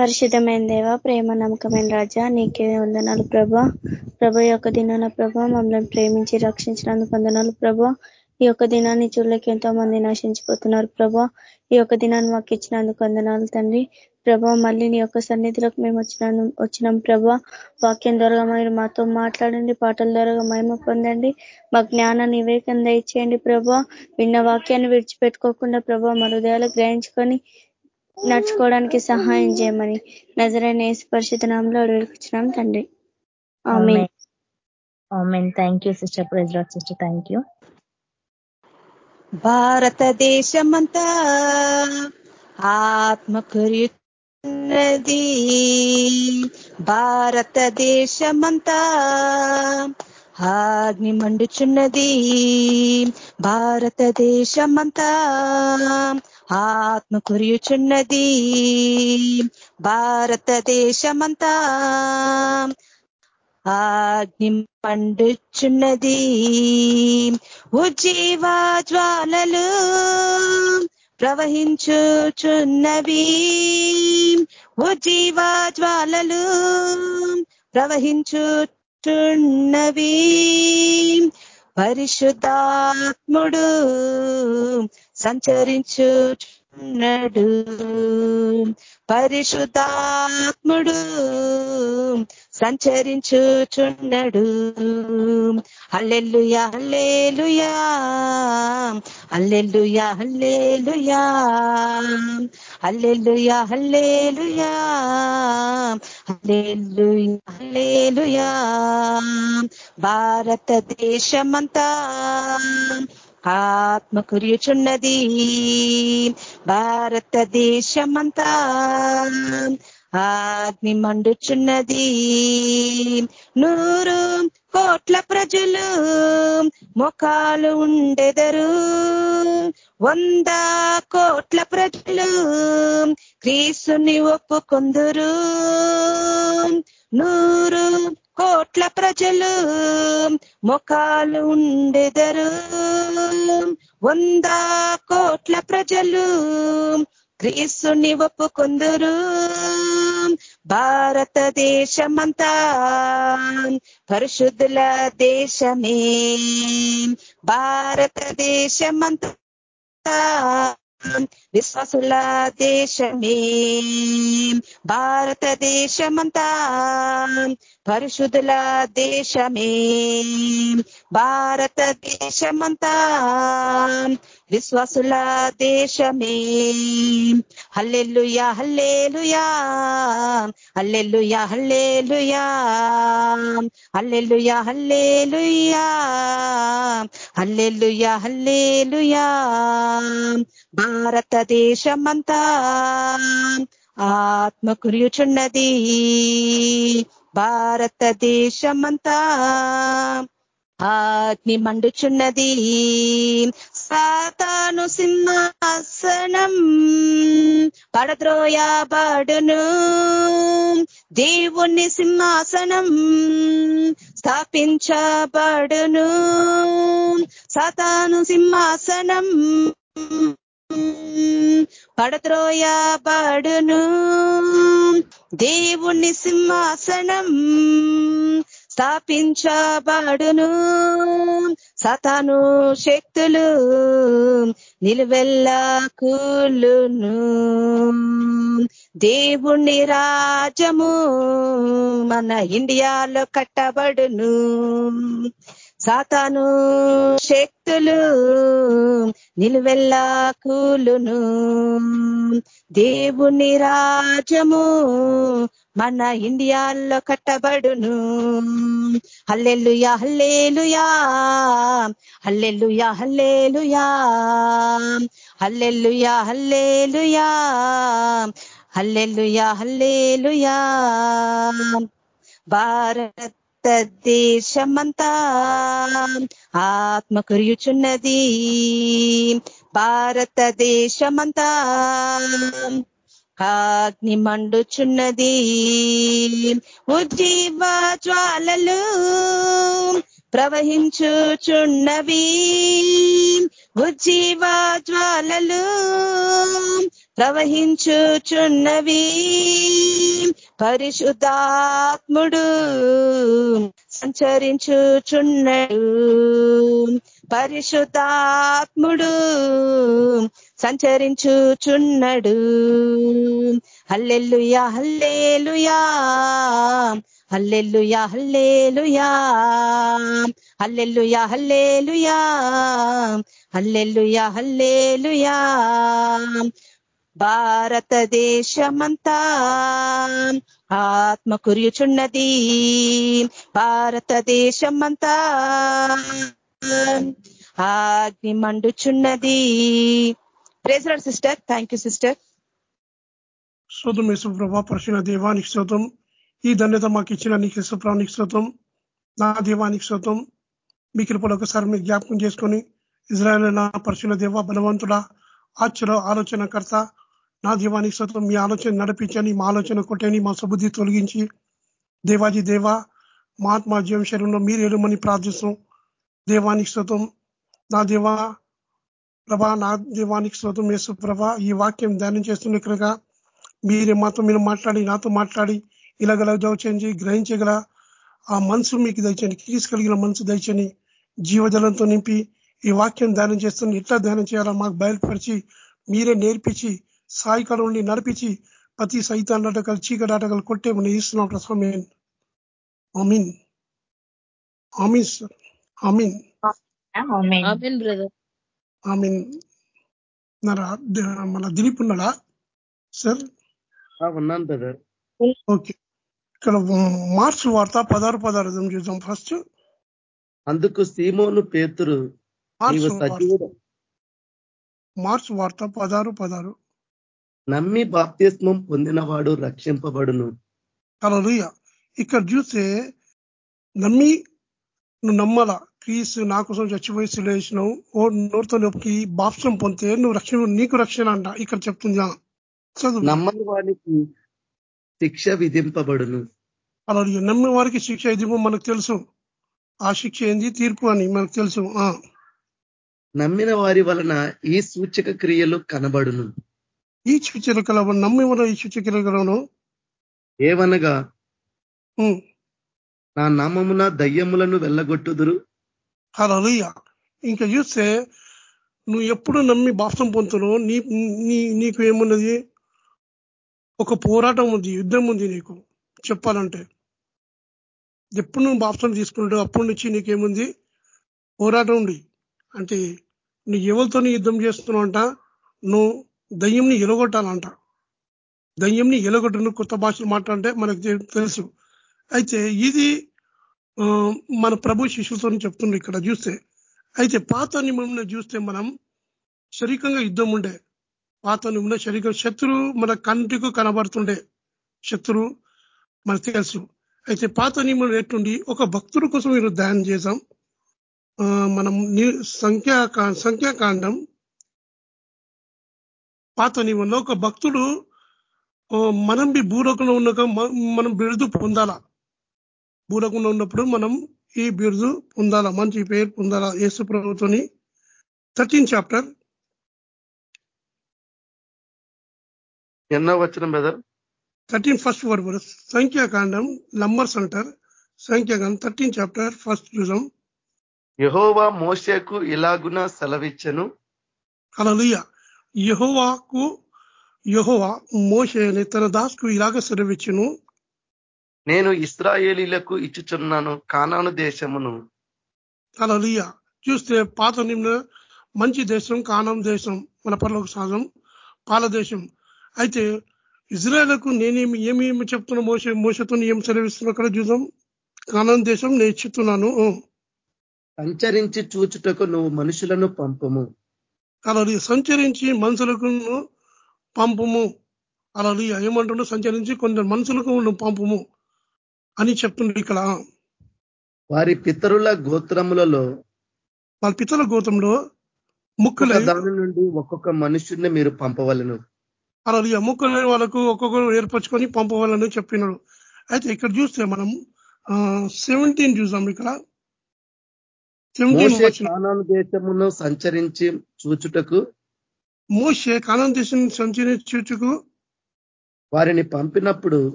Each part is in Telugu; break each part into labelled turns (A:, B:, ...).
A: పరిశుద్ధమైన దేవ ప్రేమ నమ్మకమైన రాజా నీకే వందనాలు ప్రభా. ప్రభ యొక్క దినాన ప్రభ మమ్మల్ని ప్రేమించి రక్షించినందుకు వందనాలు ప్రభా. ఈ యొక్క దినాన్ని చూడలేక ఎంతో మంది నశించిపోతున్నారు ప్రభా. ఈ యొక్క దినాన్ని మాకు ఇచ్చినందుకు వందనాలు తండ్రి. ప్రభా మళ్ళీ నీ యొక్క సన్నిధిలోకి మేము వచ్చిన వచ్చినాం ప్రభా. వాక్యం ద్వారా మీరు మాతో మాట్లాడండి పాటల ద్వారా మహిమ పొందండి. మా జ్ఞానాన్ని వివేకం దయచేయండి ప్రభా. విన్న వాక్యాన్ని విడిచిపెట్టుకోకుండా ప్రభా మా హృదయాలు గ్రహించుకొని నడుచుకోవడానికి సహాయం చేయమని నజరైన పరిశుద్ధ నామంలో అడుగుతున్నాం తండ్రి.
B: Thank you sister praise sister thank you
C: భారతదేశమంతా ఆత్మకుర్యున్నది భారతదేశమంతా అగ్ని మండుచున్నది. భారతదేశమంతా ఆత్మ కురియుచున్నది. భారతదేశమంతా అగ్ని పండుచున్నది ఉజ్జీవ జ్వాలలు ప్రవహించుచున్నవి. ఉజ్జీవ జ్వాలలు ప్రవహించుచున్నవి పరిశుద్ధాత్ముడు సంచరించుచున్నాడు. పరిశుద్ధాత్ముడు సంచరించుచున్నాడు. Alleluia alleluia alleluia alleluia alleluia alleluia alleluia alleluia భారతదేశమంతా ఆత్మ కురియుచున్నది భారతదేశమంతా అగ్ని మండుచున్నది. నూరు కోట్ల ప్రజలు ముఖాలు ఉండెదరు. వంద కోట్ల ప్రజలు క్రీస్తుని ఒప్పుకొందురు. నూరు కోట్ల ప్రజలు ముఖాలు ఉండెదరు. వంద కోట్ల ప్రజలు క్రీస్తుని ఒప్పుకొందురు భారతదేశమంతా పరిశుద్ధుల దేశమే. భారతదేశమంతా విశ్వాసుల దేశమే. భారతదేశమంతా పరిశుద్ధుల దేశమే. భారతదేశమంతా విశ్వాసుల దేశమే. Hallelujah hallelujah hallelujah hallelujah hallelujah hallelujah hallelujah hallelujah. భారతదేశమంతా ఆత్మ కురియుచున్నది భారతదేశమంతా అగ్ని మండుచున్నది సాతాను సింహాసనం పడద్రోయాబడును దేవుని సింహాసనం స్థాపించబడును సాతాను సింహాసనం పడద్రోయాబడును దేవుని సింహాసనం స్థాపించబడును సతాను శక్తులు నిలువెల్లా కూలును. దేవుణ్ణి రాజము మన ఇండియాలో కట్టబడును. సాతాను శక్తులు నిలువెల్లా కూలును. దేవుని రాజము మన ఇండియాల్లో కట్టబడును. హల్లెల్లుయా hallelujah. Hallelujah hallelujah. Hallelujah hallelujah. Hallelujah హల్లేలుయా. భారత దేశమంతా ఆత్మ కురియుచున్నది భారతదేశమంతా అగ్ని మండుచున్నది. ఉజ్జీవ జ్వాలలు ప్రవహించుచున్నవి. ఉజ్జీవ జ్వాలలు ప్రవహించుచున్నవి. పరిశుద్ధాత్ముడు సంచరించుచున్నడు. పరిశుద్ధాత్ముడు సంచరించుచున్నాడు. Hallelujah hallelujah hallelujah hallelujah hallelujah hallelujah hallelujah hallelujah. భారతదేశమంతా ఆత్మ కురియుచున్నది. భారతదేశమంతా అగ్ని మండుచున్నది. ప్రేజరాడు సిస్టర్ థ్యాంక్ యూ సిస్టర్
D: శోతం యేసు ప్రభా పరిశున దేవానికి శ్రోతం ఈ ధన్యత మాకు ఇచ్చిన నీకు శ్రోతం నా దేవానికి శ్రోతం మీ కృపలో ఒకసారి మీరు జ్ఞాపకం చేసుకొని ఇజ్రాయల్ నా పరిశున దేవ బలవంతుడా ఆశ్చర్య ఆలోచనకర్త నా దీవానికి శ్రోతం మీ ఆలోచన నడిపించని మా ఆలోచన కొట్టని మా సుబుద్ధి తొలగించి. దేవాజీ దేవ మా ఆత్మ జీవం శరీరంలో మీరు ఏడుమని ప్రార్థిస్తాం దేవానికి శ్రోతం నా దేవా ప్రభా నా దేవానికి శ్రోతం యేసు ప్రభా. ఈ వాక్యం ధ్యానం చేస్తున్న కనుక మీరే మాతో మీరు మాట్లాడి నాతో మాట్లాడి ఇలాగల దౌచండి గ్రహించగల ఆ మనసు మీకు దయచండి కీస్ కలిగిన మనసు దయచని జీవజలంతో నింపి ఈ వాక్యం ధ్యానం చేస్తున్న ఎట్లా ధ్యానం చేయాలో మాకు బయలుపరిచి మీరే నేర్పించి సాయికాలం నుండి నడిపించి ప్రతి సైతాన్ నాటకాలు చీకటి ఆటకాలు కొట్టే మనం ఇస్తున్నాం ప్రసమేన్ ఆమీన్. ఆమీన్. సార్. ఆమీన్. ఆమీన్. మన దిలీప్ ఉన్నాడా? సార్?
E: ఉన్నాను బ్రదర్.
D: ఓకే. ఇక్కడ మార్చ్ వార్త పదహారు పదహారు చూద్దాం ఫస్ట్.
E: అందుకు సీమోను పేతురు
D: మార్చ్ వార్త. పదహారు పదహారు.
E: నమ్మి బాప్తిస్మం పొందినవాడు రక్షింపబడును.
D: అలా ఇక్కడ చూస్తే నమ్మి నువ్వు నమ్మల. క్రీస్తు నా కోసం చచ్చిపోయి సిలేసినావు ఓ నోటితో నొప్పికి బాప్సం పొందితే నువ్వు రక్షణ నీకు రక్షణ అంట. ఇక్కడ చెప్తుందా
E: చదువు. నమ్మని వారికి శిక్ష విధింపబడును.
D: అలా నమ్మిన వారికి శిక్ష విధింపు మనకు తెలుసు. ఆ శిక్ష ఏంది? తీర్పు అని మనకు తెలుసు.
E: నమ్మిన వారి వలన ఈ సూచక క్రియలు కనబడును.
D: ఈ సూచన కలవ నమ్మి ఈ సూచక క్రియలను
E: ఏవనగా నా నామమున దయ్యములను వెళ్ళగొట్టుదురు.
D: అలా ఇంకా చూస్తే నువ్వు ఎప్పుడు నమ్మి బాప్సం పొందుతున్నావు నీ నీ నీకు ఏమున్నది? ఒక పోరాటం ఉంది యుద్ధం ఉంది నీకు. చెప్పాలంటే. ఎప్పుడు నువ్వు బాప్సం తీసుకుంటావు అప్పటి నుంచి నీకేముంది? పోరాటం ఉంది. అంటే నువ్వు ఎవరితో యుద్ధం చేస్తున్నావు అంట? నువ్వు దయ్యంని ఎలగొట్టాలంట. దయ్యంని ఎలగొట్టు కొత్త భాషలు మాట్లాడంటే మనకు తెలుసు. అయితే ఇది మన ప్రభు శిష్యులతో చెప్తుండ్రు ఇక్కడ చూస్తే. అయితే పాత నియమంలో చూస్తే మనం శరీరంగా యుద్ధం ఉండే. పాత నియమంలో శరీరం శత్రువు మన కంటికు కనబడుతుండే. శత్రువు మనకు తెలుసు. అయితే పాత నియమం ఎట్టుండి ఒక భక్తుల కోసం మీరు ధ్యానం చేశాం. మనం సంఖ్యా సంఖ్యాకాండం. పాత నియమంలో ఒక భక్తుడు మనం భూలోకంలో ఉన్న మనం బిరుదు పొందాలా? భూలోకంలో ఉన్నప్పుడు మనం ఈ బిరుదు పొందాలా మంచి పేరు పొందాలా యేసు ప్రభుత్వని థర్టీన్ చాప్టర్.
E: ఎన్నో వచ్చిన బ్రదర్?
D: థర్టీన్ ఫస్ట్ వర్డ్ సంఖ్యాకాండం నంబర్స్ అంటారు సంఖ్యాకాండం థర్టీన్ చాప్టర్ ఫస్ట్ చూసాం
E: యహోవా మోసకు ఇలాగున సెలవిచ్చను.
D: అలా యహోవాకు యహోవా మోషని తన దాసుకు ఇలాగ సెలవిచ్చును.
E: నేను ఇస్రాయేలీలకు ఇచ్చుచున్నాను కానాను దేశమును.
D: అలా చూస్తే పాత నిమ్న మంచి దేశం కానం దేశం మన పర్లోక సాధం పాల దేశం. అయితే ఇజ్రాయలకు నేనేమి ఏమేమి చెప్తున్నా మోస మోసతో ఏం సెలవిస్తున్నా అక్కడ చూద్దాం. కానం దేశం నేను ఇచ్చుతున్నాను
E: సంచరించి చూచుటకు నువ్వు మనుషులను పంపము.
D: అలా సంచరించి మనుషులకు పంపము. అలా ఏమంటుండో సంచరించి కొందరు మనుషులకు పంపము. అని చెప్తుండ్రు ఇక్కడ.
E: వారి పితరుల గోత్రములలో
D: వాళ్ళ పితరుల గోత్రంలో ముక్కుల
E: దాని నుండి ఒక్కొక్క మనుషుడిని మీరు పంపవలను.
D: అలా ముక్కులని వాళ్ళకు ఒక్కొక్కరు ఏర్పరచుకొని పంపవాలని చెప్పినాడు. అయితే ఇక్కడ చూస్తే మనం సెవెంటీన్ చూసాం ఇక్కడ.
E: కానాను దేశమును సంచరించి చూచుటకు
D: మోసే కానాన్ దేశం సంచరించి చూచుకు
E: వారిని పంపినప్పుడు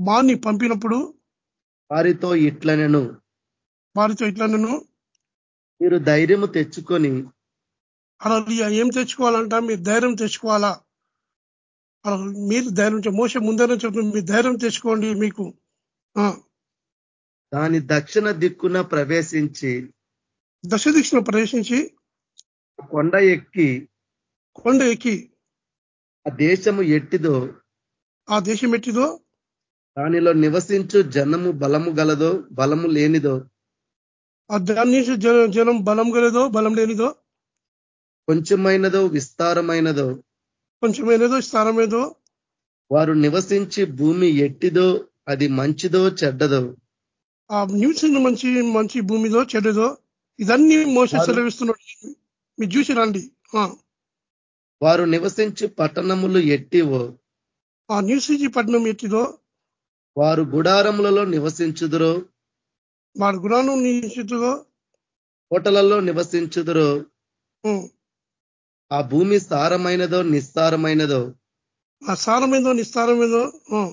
D: వారిని పంపినప్పుడు
E: వారితో ఇట్లనెను.
D: వారితో ఇట్లా నేను
E: మీరు ధైర్యము తెచ్చుకొని
D: అలా ఏం తెచ్చుకోవాలంట? మీరు ధైర్యం తెచ్చుకోవాలా? అలా మీరు ధైర్యం మోస ముందర చెప్తుంది మీరు ధైర్యం తెచ్చుకోండి మీకు.
E: దాని దక్షిణ దిక్కున ప్రవేశించి
D: దశ దిశను ప్రవేశించి
E: కొండ ఎక్కి
D: కొండ ఎక్కి
E: ఆ దేశము ఎట్టిదో
D: ఆ దేశం ఎట్టిదో
E: దానిలో నివసించు జనము బలము గలదో బలము లేనిదో?
D: ఆ దాని నుంచి జన- బలం గలదో బలం లేనిదో?
E: కొంచెమైనదో విస్తారమైనదో?
D: కొంచెమేనేదో స్థానమేదో
E: వారు నివసించి భూమి ఎట్టిదో అది మంచిదో చెడ్డదో?
D: ఆ నివసించిన మంచి మంచి భూమిదో చెడుదో ఇదన్నీ మోస సెలవిస్తున్నాడు. మీరు చూసి రండి. ఆ,
E: వారు నివసించు పట్టణములు ఎట్టివో?
D: ఆ నివసించి పట్టణం ఎట్టిదో
E: వారు గుడారములలో నివసించుదురో.
D: వాడు గుణానం నివసించుదో
E: కోటలలో నివసించుదురో. ఆ భూమి సారమైనదో నిస్సారమైనదో?
D: ఆ సారమేదో నిస్తారమేదో ఉం,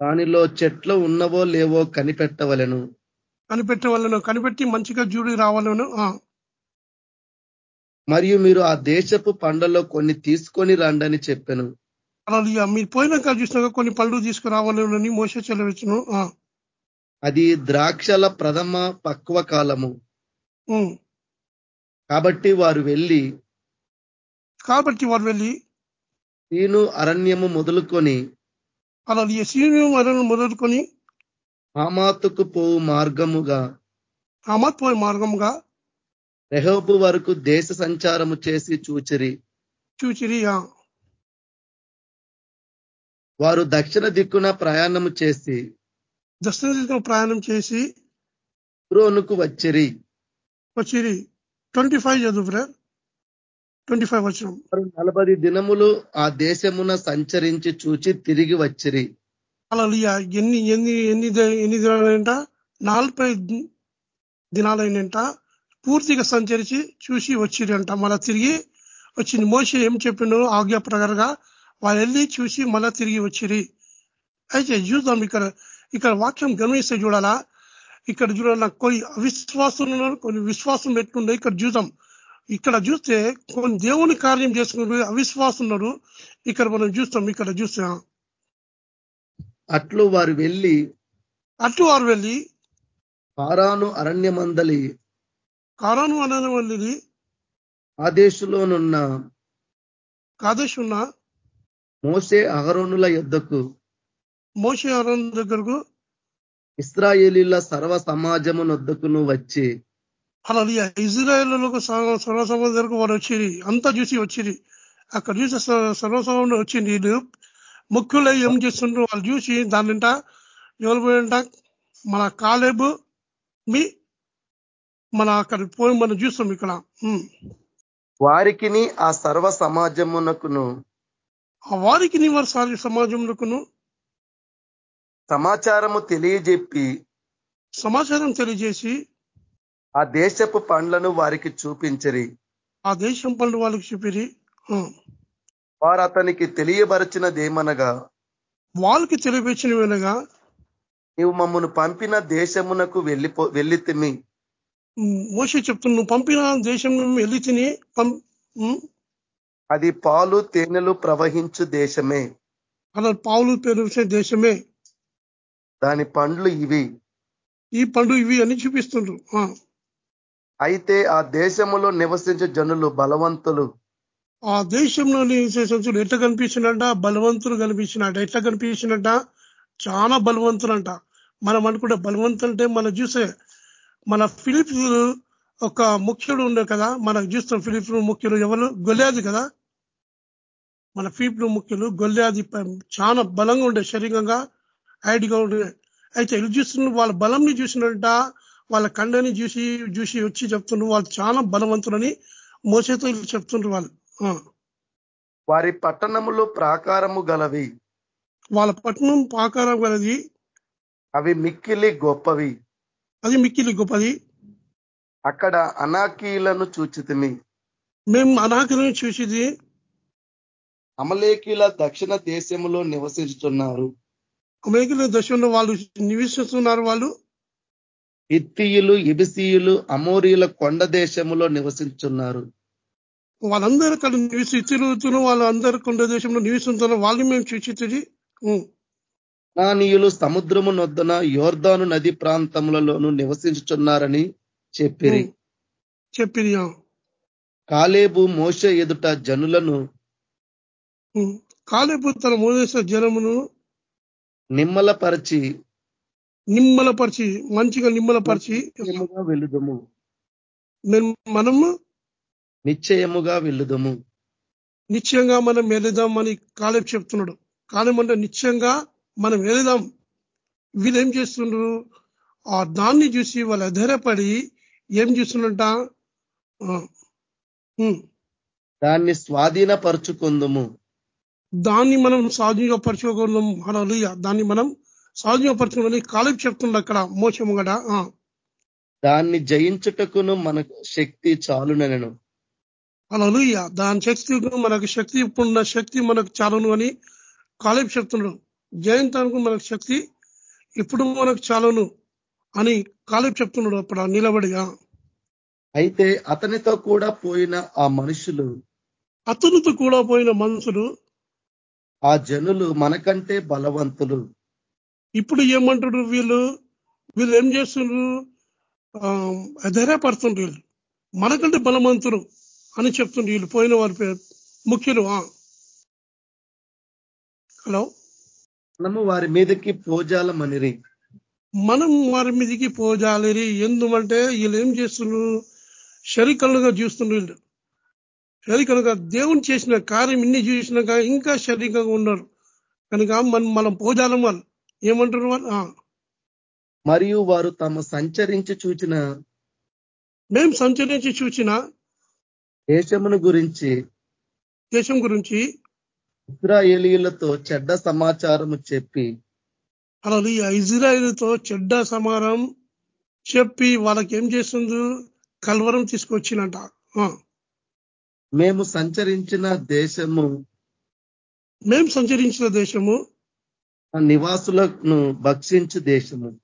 E: దానిలో చెట్లు ఉన్నవో లేవో కనిపెట్టవలెను.
D: కనిపెట్టే వాళ్ళను కనిపెట్టి మంచిగా జూడి రావాలను.
E: మరియు మీరు ఆ దేశపు పండ్లలో కొన్ని తీసుకొని రండని చెప్పాను.
D: అలా మీరు పోయినాక చూసినాక కొన్ని పళ్ళు తీసుకురావాలని మోస చెలవించును ఆ,
E: అది ద్రాక్షల ప్రథమ పక్వ కాలము. కాబట్టి వారు వెళ్ళి
D: కాబట్టి వారు వెళ్ళి
E: తీను అరణ్యము మొదలుకొని
D: అలా సీనియం మరణం మొదలుకొని
E: హమాతుకు పోవు మార్గముగా
D: అమత్ పోయే మార్గంగా
E: రెహోబు వరకు దేశ సంచారము చేసి చూచిరి.
D: చూచిరి ఆ,
E: వారు దక్షిణ దిక్కున ప్రయాణము చేసి
D: దక్షిణ దిక్కున ప్రయాణం చేసి
E: ఉరోనుకు వచ్చిరి.
D: వచ్చిరి. ట్వంటీ ఫైవ్ చదువు ట్వంటీ ఫైవ్ వచ్చిన
E: నలభై దినములు ఆ దేశమున సంచరించి చూచి తిరిగి వచ్చిరి.
D: అలా ఎన్ని ఎన్ని ఎన్ని ఎన్ని దినాలంట నలభై దినాలైనంట పూర్తిగా సంచరించి చూసి వచ్చిరంట. మళ్ళా తిరిగి వచ్చింది. మోస ఏం చెప్పిండు ఆజ్ఞా ప్రకారంగా వాళ్ళు వెళ్ళి చూసి మళ్ళా తిరిగి వచ్చిరి. అయితే చూద్దాం ఇక్కడ ఇక్కడ వాక్యం గమనిస్తే చూడాలా? ఇక్కడ చూడాలా కొన్ని అవిశ్వాసులు ఉన్నారు కొన్ని విశ్వాసం పెట్టుకుంటే ఇక్కడ చూద్దాం. ఇక్కడ చూస్తే కొన్ని దేవుని కార్యం చేసుకున్నారు అవిశ్వాసం ఉన్నారు. ఇక్కడ మనం చూస్తాం ఇక్కడ చూస్తే.
E: అట్లు వారు వెళ్ళి
D: అటు వారు వెళ్ళి
E: పారాను అరణ్యమందలి
D: కారాను అనే వెళ్ళి
E: ఆదేశులోనున్న
D: కాదేశ్ ఉన్న
E: మోసే అహరోనుల యుద్ధకు
D: మోసే అరణ్ దగ్గరకు.
E: ఇస్రాయేలీల సర్వ సమాజమునొద్దకును వచ్చి.
D: అలా ఇజ్రాయేళ్ళకు సర్వసభ దగ్గరకు వారు వచ్చిరి. అంతా చూసి వచ్చిరి. అక్కడ చూసి సర్వసభలో వచ్చింది. వీళ్ళు ముఖ్యులు ఏం చేస్తుండ్రు? వాళ్ళు చూసి దానింట ఎవరు పోయింట మన కాలేబు మీ మన అక్కడ పోయి మనం చూస్తాం ఇక్కడ. ఉమ్.
E: వారికిని ఆ సర్వ సమాజమునకును
D: ఆ వారికి నీ వారి సారి సమాజంలోకును
E: సమాచారము తెలియజెప్పి
D: సమాచారం తెలియజేసి
E: ఆ దేశపు పండ్లను వారికి చూపించరి.
D: ఆ దేశం పనులు వాళ్ళకి చూపిరి.
E: వారు అతనికి తెలియబరచినదేమనగా
D: వాళ్ళకి తెలియపరిచిన వినగా
E: నీవు మమ్మను పంపిన దేశమునకు వెళ్ళిపో వెళ్ళితిమి.
D: మోసే చెప్తున్నా నువ్వు పంపిన దేశం వెళ్ళి తిని
E: అది పాలు తేనెలు ప్రవహించు దేశమే.
D: అలా పావులు పెరిగే దేశమే.
E: దాని పండ్లు ఇవి.
D: ఈ పండు ఇవి అని చూపిస్తుండ్రు.
E: అయితే ఆ దేశములో నివసించే జనులు బలవంతులు.
D: ఆ దేశంలో నివసించుడు ఎట్లా కనిపించినట్ట బలవంతులు కనిపించినట్ట ఎట్లా కనిపించినట్ట చాలా బలవంతులంట. మనం అనుకుంటే బలవంతులు అంటే మనం చూసే మన ఫిలిప్స్ ఒక ముఖ్యుడు ఉండే కదా. మనకు చూస్తాం ఫిలిప్ ముఖ్యులు ఎవరు? గొల్లాది కదా. మన ఫిలిప్ ముఖ్యులు గొల్లాది చాలా బలంగా ఉండే శరీరంగా హైట్గా ఉండే. అయితే ఇల్లు చూస్తున్న వాళ్ళ బలంని చూసినట్ట వాళ్ళ కండని చూసి చూసి వచ్చి చెప్తుండ్రు. వాళ్ళు చాలా బలవంతులని మోసేతో చెప్తుండ్రు వాళ్ళు.
E: వారి పట్టణములు ప్రాకారము గలవి.
D: వాళ్ళ పట్టణం పాకారం గలది.
E: అవి మిక్కిలి గొప్పవి.
D: అది మిక్కిలి గొప్పది.
E: అక్కడ అనాకీలను చూచితిమి.
D: మేము అనాకరణ చూసేది
E: అమలేకీల దక్షిణ దేశములో నివసించుతున్నారు.
D: అమేకుల దశలో వాళ్ళు నివసిస్తున్నారు వాళ్ళు.
E: ఇత్తియులు ఇబిసీయులు అమోరీల కొండ దేశములో నివసించున్నారు
D: వాళ్ళందరూ అక్కడ నివసి తిరుగుతున్న వాళ్ళు అందరు కొండ దేశంలో నివసిస్తున్నారు. వాళ్ళు మేము చూచి
E: నానీయులు సముద్రము నొద్దన యోర్దాను నది ప్రాంతములలోను నివసించుచున్నారని చెప్పిరి.
D: చెప్పింది
E: కాలేబు మోస ఎదుట జనులను
D: కాలేపు తన మోదేశ జనమును
E: నిమ్మలపరచి
D: నిమ్మలపరిచి మంచిగా నిమ్మలపరిచి
E: వెలుదము
D: మనము
E: నిశ్చయముగా వెలుదము
D: నిశ్చయంగా మనం వెళదాం అని కాలేపు చెప్తున్నాడు. కాలేం అంటే నిశ్చయంగా మనం వెళదాం వీళ్ళు ఏం చేస్తున్నారు ఆ దాన్ని చూసి వాళ్ళు అధైర్యపడి ఏం చేస్తున్నట
E: దాన్ని స్వాధీనపరుచుకుందుము.
D: దాన్ని మనం సాధుపరచుకోగలం అలా దాన్ని మనం సాధుపరచుకోవాలని కాలేపు చెప్తున్నాడు అక్కడ మోసము కదా
E: దాన్ని జయించుటకును మనకు శక్తి చాలునను
D: అలా దాని శక్తి మనకు శక్తి ఇప్పుడున్న శక్తి మనకు చాలును అని కాలేపు చెప్తున్నాడు జయంతానికి మనకు శక్తి ఇప్పుడు మనకు చాలును. అని కాలేపు చెప్తున్నాడు అప్పుడు నిలబడిగా.
E: అయితే అతనితో కూడా పోయిన ఆ మనుషులు?
D: అతనితో కూడా పోయిన మనుషులు?
E: ఆ జనులు మనకంటే బలవంతులు.
D: ఇప్పుడు ఏమంటారు వీళ్ళు? వీళ్ళు ఏం చేస్తున్నారు ధైర్యపడుతుండ్రు వీళ్ళు. మనకంటే బలవంతులు అని చెప్తుండ్రు వీళ్ళు. పోయిన వారి ముఖ్యులు హలో?
E: మనము వారి మీదకి పోజాలమనిరి.
D: మనం వారి మీదకి పోజాలిరి ఎందుకంటే వీళ్ళు ఏం చేస్తున్నారు శరీకలుగా చూస్తున్నారు వీళ్ళు. శరీకలుగా దేవుని చేసిన కార్యం ఇన్ని చూసినాక ఇంకా శరీరంగా ఉన్నారు. కనుక మనం మనం పోజాలం వాళ్ళు. ఏమంటారు వాళ్ళు?
E: మరియు వారు తమ సంచరించి చూచిన
D: మేము సంచరించి చూచిన
E: దేశమును గురించి
D: దేశం గురించి
E: ఇస్రాయేలీలతో చెడ్డ సమాచారము చెప్పి
D: అలా ఇజ్రాయేల్తో చెడ్డ సమారం చెప్పి వాళ్ళకి ఏం చేస్తుంది కల్వరం తీసుకొచ్చినట.
E: మేము సంచరించిన దేశము.
D: మేము సంచరించిన దేశము.
E: నివాసులను భక్షించు దేశము.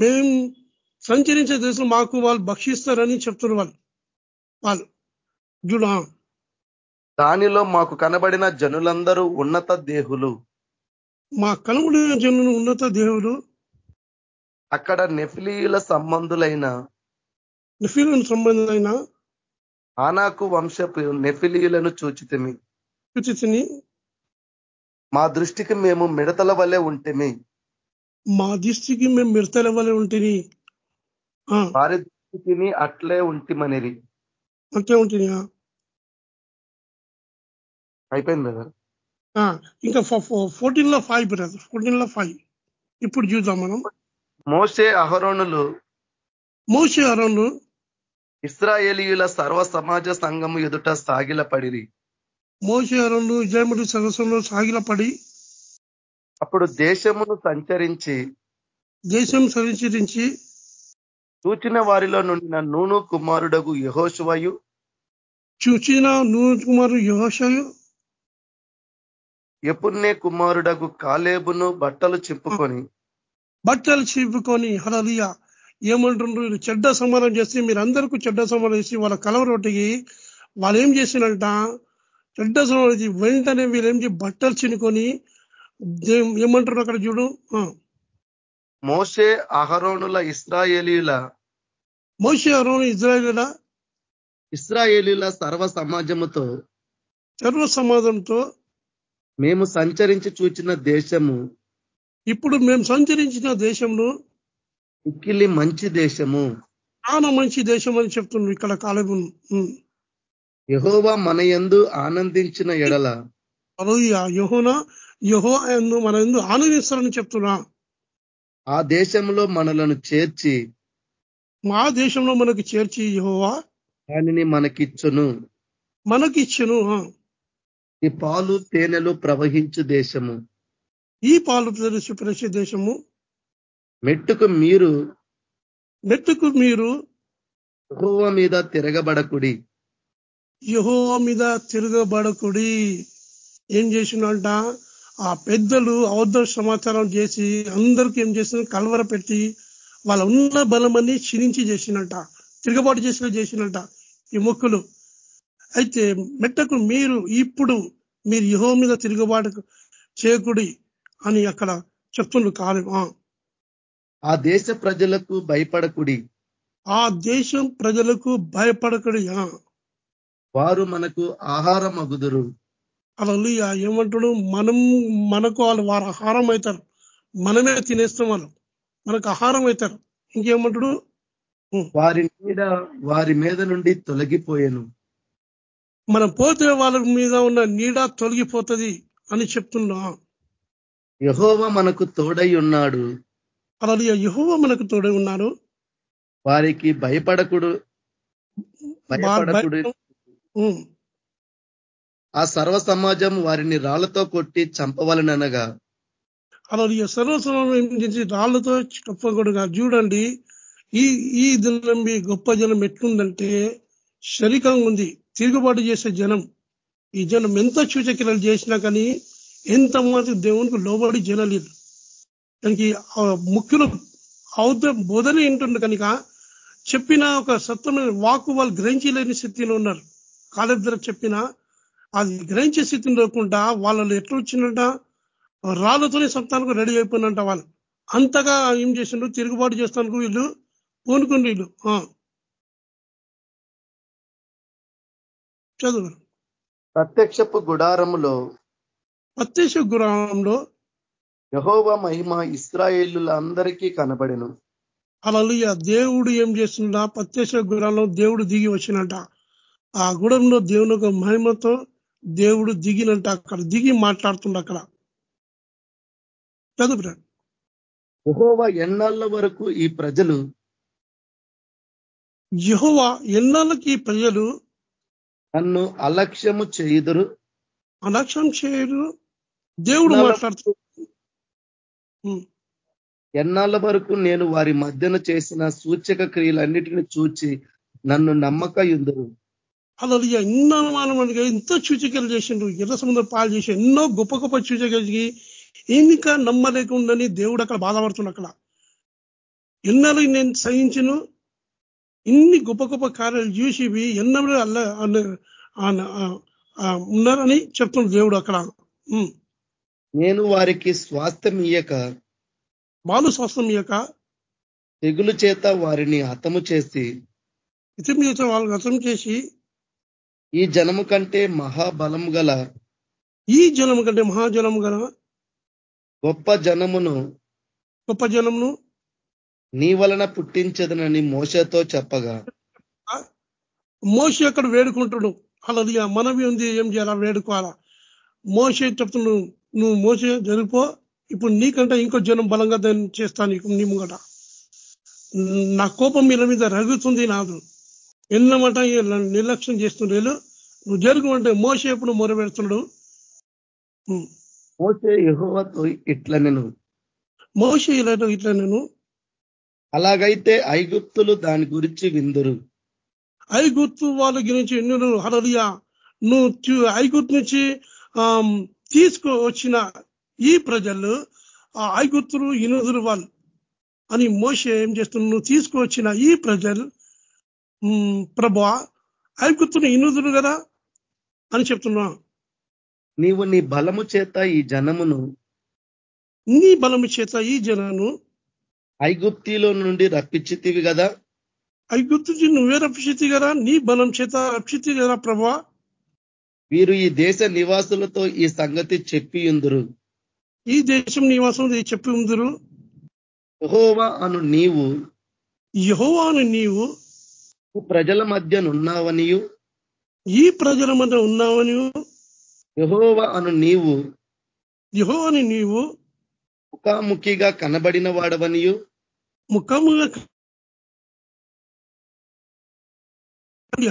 D: మేము సంచరించే దేశం మాకు వాళ్ళు భక్షిస్తారని చెప్తున్నారు వాళ్ళు. వాళ్ళు. చూడ
E: దానిలో మాకు కనబడిన జనులందరూ ఉన్నత దేహులు.
D: మా కనబడిన జనులు ఉన్నత దేవుడు
E: అక్కడ నెఫిలీల సంబంధులైన
D: నెఫిలీల సంబంధులైన
E: ఆనాకు వంశపు నెఫిలీలను చూచితిమి.
D: చూచితిని.
E: మా దృష్టికి మేము మిడతల వలె ఉంటేమి.
D: మా దృష్టికి మేము మిడతల వలె ఉంటేని.
E: వారి దృష్టికి అట్లే ఉంటిమనిరి.
D: అట్లే ఉంటుంది
E: అయిపోయింది కదా?
D: ఇంకా ఫోర్టీన్లో ఫైవ్ బ్రదర్. ఫోర్టీన్లో ఫైవ్. ఇప్పుడు చూద్దాం మనం.
E: మోసే అహరోనులు.
D: మోసే అహరోను
E: ఇస్రాయేలీయుల సర్వ సమాజ సంఘము ఎదుట సాగిలపడిరి.
D: మోసే అహరోను ఇజ్రాయముడి సదస్సులో సాగిలపడి.
E: అప్పుడు దేశమును సంచరించి.
D: దేశం సంచరించి.
E: చూచిన వారిలో నుండిన నూను కుమారుడగు యహోశువయు
D: చూచిన నూను కుమారు యహోషయు
E: ఎపుణ్య కుమారుడగు కాలేబును బట్టలు చింపుకొని
D: బట్టలు చింపుకొని హలలియ ఏమంటుండ్రు? చెడ్డ సమానం చేసి మీరు అందరికీ చెడ్డ సమానం చేసి వాళ్ళ కలవరొట్టికి వాళ్ళు ఏం చేసినట్ట చెడ్డ సమానం వెంటనే వీళ్ళు ఏం బట్టలు చినుకొని ఏమంటారు అక్కడ చూడు?
E: మోసే అహరోనుల ఇస్రాయేలీల
D: మోసే అహరోను ఇజ్రాయేలీల
E: ఇస్రాయేలీల సర్వ సమాజముతో
D: సర్వ సమాజంతో
E: మేము సంచరించి చూచిన దేశము
D: ఇప్పుడు మేము సంచరించిన దేశంలో
E: ఉక్కిలి మంచి దేశము.
D: చాలా మంచి దేశం అని చెప్తున్నాం ఇక్కడ కాలేబు
E: యహోవా మన ఎందు ఆనందించిన ఎడల
D: యహోన యహో ఎందు మన ఎందు ఆనందిస్తారని చెప్తున్నా.
E: ఆ దేశంలో మనలను చేర్చి
D: మా దేశంలో మనకు చేర్చి యహోవా.
E: దానిని మనకిచ్చును.
D: మనకిచ్చును.
E: ఈ పాలు తేనెలు ప్రవహించు దేశము.
D: ఈ పాలు ప్రదేశ దేశము.
E: మెట్టుకు మీరు
D: మెట్టుకు మీరు
E: యహోవ మీద తిరగబడకుడి.
D: యహోవ మీద తిరగబడకుడి. ఏం చేసినంట? ఆ పెద్దలు అబద్ధ సమాచారం చేసి అందరికీ ఏం చేసిన కలవర పెట్టి వాళ్ళ ఉన్న బలమని క్షీణించి చేసినట్ట తిరగబాటు చేసిన చేసినట్ట ఈ మొక్కులు. అయితే మెట్టకు మీరు ఇప్పుడు మీరు యహో మీద తిరుగుబాటు చేయకుడి అని అక్కడ చెప్తుండ్రు కాదు
E: ఆ. దేశ ప్రజలకు భయపడకుడి.
D: ఆ దేశం ప్రజలకు భయపడకుడి.
E: వారు మనకు ఆహారం అగుదురు
D: అలా ఏమంటాడు? మనం మనకు వాళ్ళు వారు ఆహారం అవుతారు మనమే తినేస్తాం వాళ్ళు. మనకు ఆహారం అవుతారు ఇంకేమంటాడు
E: వారి మీద వారి మీద నుండి తొలగిపోయాను.
D: మనం పోతే వాళ్ళ మీద ఉన్న నీడ తొలగిపోతుంది అని చెప్తున్నా.
E: యహోవ మనకు తోడై ఉన్నాడు.
D: అలా యహోవ మనకు తోడై ఉన్నారు
E: వారికి భయపడకుడు భయపడకుడు. ఆ సర్వ సమాజం వారిని రాళ్ళతో కొట్టి చంపవలనగా
D: అలా సర్వసమాజం చేసి రాళ్ళతో చంపకూడగా చూడండి ఈ ఈ దినం గొప్ప జనం ఎట్లుందంటే శరీరంగా ఉంది. తిరుగుబాటు చేసే జనం ఈ జనం ఎంత సూచక్రియలు చేసినా కానీ ఎంత మాత్రం దేవునికి లోబడి జనలేదు దానికి ముఖ్యులు అవుత బోధన ఏంటుంది కనుక చెప్పిన ఒక సత్వమైన వాకు వాళ్ళు గ్రహించలేని స్థితిలో ఉన్నారు. కాలేద్దరు చెప్పిన అది గ్రహించే స్థితిని లేకుండా వాళ్ళు ఎట్లా వచ్చిందంట? రాళ్ళతోనే సప్తానికి రెడీ అయిపోయినంట వాళ్ళు. అంతగా ఏం చేసిండ్రు? తిరుగుబాటు చేస్తానికి వీళ్ళు పూనుకుని వీళ్ళు. చదువు.
E: ప్రత్యక్షపు గుడారములో
D: ప్రత్యక్ష గుడారంలో
E: యహోవ మహిమ ఇస్రాయేలులందరికీ కనబడెను.
D: అలా దేవుడు ఏం చేస్తున్నా ప్రత్యక్ష గుడారంలో దేవుడు దిగి వచ్చినట ఆ గుడంలో దేవుని ఒక మహిమతో దేవుడు దిగినంట అక్కడ. దిగి మాట్లాడుతుండ అక్కడ. చదువు
E: యహోవ ఎన్నాళ్ళ వరకు ఈ ప్రజలు?
D: యహోవ ఎన్నాళ్ళకి ఈ ప్రజలు
E: నన్ను అలక్ష్యము చేయుదురు.
D: అలక్ష్యం చేయరు దేవుడు మాట్లాడుతూ
E: ఎన్నాళ్ళ వరకు నేను వారి మధ్యన చేసిన సూచక క్రియలన్నిటిని చూచి నన్ను నమ్మకయుందురు.
D: అలా ఎన్నో మానవుడిగా ఎంత సూచికలు చేసిండు ఎర్ర సముద్రం పాలు చేసి ఎన్నో గొప్ప గొప్ప సూచికలు ఇంకా నమ్మలేకుండాని దేవుడు అక్కడ బాధపడుతున్న అక్కడ ఎన్నలు నేను సహించను? ఇన్ని గొప్ప గొప్ప కార్యాలు చూసివి ఎన్నడూ అల్ల ఉన్నారని చెప్తున్న దేవుడు అక్కడ.
E: నేను వారికి స్వాస్థ్యం ఇయ్యక
D: బాలు స్వాస్థ్యం ఇయ్యక
E: తెగులు చేత వారిని హతము చేసి
D: ఇతరం చేత వాళ్ళని హతం చేసి
E: ఈ జనము కంటే మహాబలము గల
D: ఈ జనము కంటే మహాజనము గల
E: గొప్ప జనమును
D: గొప్ప జనమును
E: నీ వలన పుట్టించదనని మోసతో చెప్పగా.
D: మోస అక్కడ వేడుకుంటుడు. అలా మనవి ఉంది ఏం చేయాలా? వేడుకోవాలా? మోస చెప్తున్నావు నువ్వు మోస జరిగిపో ఇప్పుడు నీకంటే ఇంకో జనం బలంగా దాన్ని చేస్తాను నీ ముంగట. నా కోపం మీద మీద రగుతుంది నాదు. ఎన్నమాట నిర్లక్ష్యం చేస్తుండే నువ్వు జరుగుమంటే మోస ఎప్పుడు మొరబెడుతున్నాడు
E: మోసే యహోవతో ఇట్ల నేను
D: మోస ఇలా ఇట్లా నేను
E: అలాగైతే ఐగుప్తులు దాని గురించి విందురు.
D: ఐగుప్తు వాళ్ళ గురించి ఎన్నో హరలియా నువ్వు ఐగుప్తు నుంచి తీసుకు వచ్చిన ఈ ప్రజలు ఆ ఐగుప్తులు ఇనుదురు వాళ్ళు అని మోస ఏం చేస్తున్నా నువ్వు తీసుకువచ్చిన ఈ ప్రజలు ప్రభా ఐగుప్తును ఇనుదురు కదా అని చెప్తున్నా
E: నీవు నీ బలము చేత ఈ జనమును
D: నీ బలము చేత ఈ జనను
E: ఐగుప్తిలో నుండి రప్పించితివి కదా
D: ఐగుప్తు నువ్వే రక్షితి కదా నీ బలం చేత రక్షితి కదా ప్రభా
E: వీరు ఈ దేశ నివాసులతో ఈ సంగతి చెప్పి ఉందరు
D: ఈ దేశం నివాసం చెప్పి ఉందరు
E: యహోవా అను నీవు.
D: యహోవాను నీవు?
E: ప్రజల మధ్య నున్నావనియు?
D: ఈ ప్రజల మధ్య ఉన్నావని
E: యహోవా అను నీవు.
D: యహోవాని నీవు?
E: ముఖాముఖిగా కనబడిన వాడవనియు?
D: ముఖముగా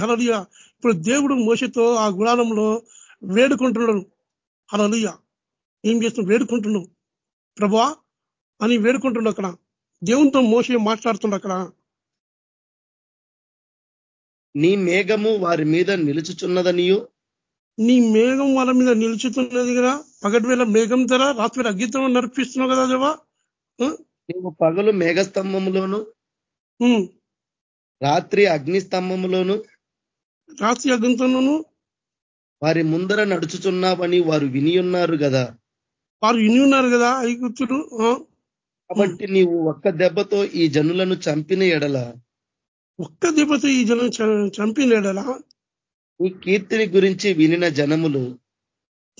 D: హలలియ ఇప్పుడు దేవుడు మోసతో ఆ గుణాలంలో వేడుకుంటున్నాడు. హలలియ ఏం చేస్తున్నాడు? వేడుకుంటున్నావు ప్రభా అని వేడుకుంటున్నాడు అక్కడ. దేవునితో మోసే మాట్లాడుతుండ అక్కడ.
E: నీ మేఘము వారి మీద నిలుచుచున్నదనియు?
D: నీ మేఘం వాళ్ళ మీద నిలుచుతున్నది కదా. పగటి వేళ మేఘం ధర రాత్రి అగ్గితో నడిపిస్తున్నావు కదా దేవా.
E: నీవు పగలు మేఘస్తంభములోను రాత్రి అగ్ని స్తంభములోను
D: రాత్రి అగ్నితోనూ
E: వారి ముందర నడుచుచున్నావని వారు విని ఉన్నారు కదా
D: వారు విని ఉన్నారు కదా ఐగుప్తుడు
E: కాబట్టి నీవు ఒక్క దెబ్బతో ఈ జనులను చంపిన ఎడల.
D: ఒక్క దెబ్బతో ఈ జనం చ- చంపిలేడలా
E: నీ కీర్తిని గురించి వినిన జనములు.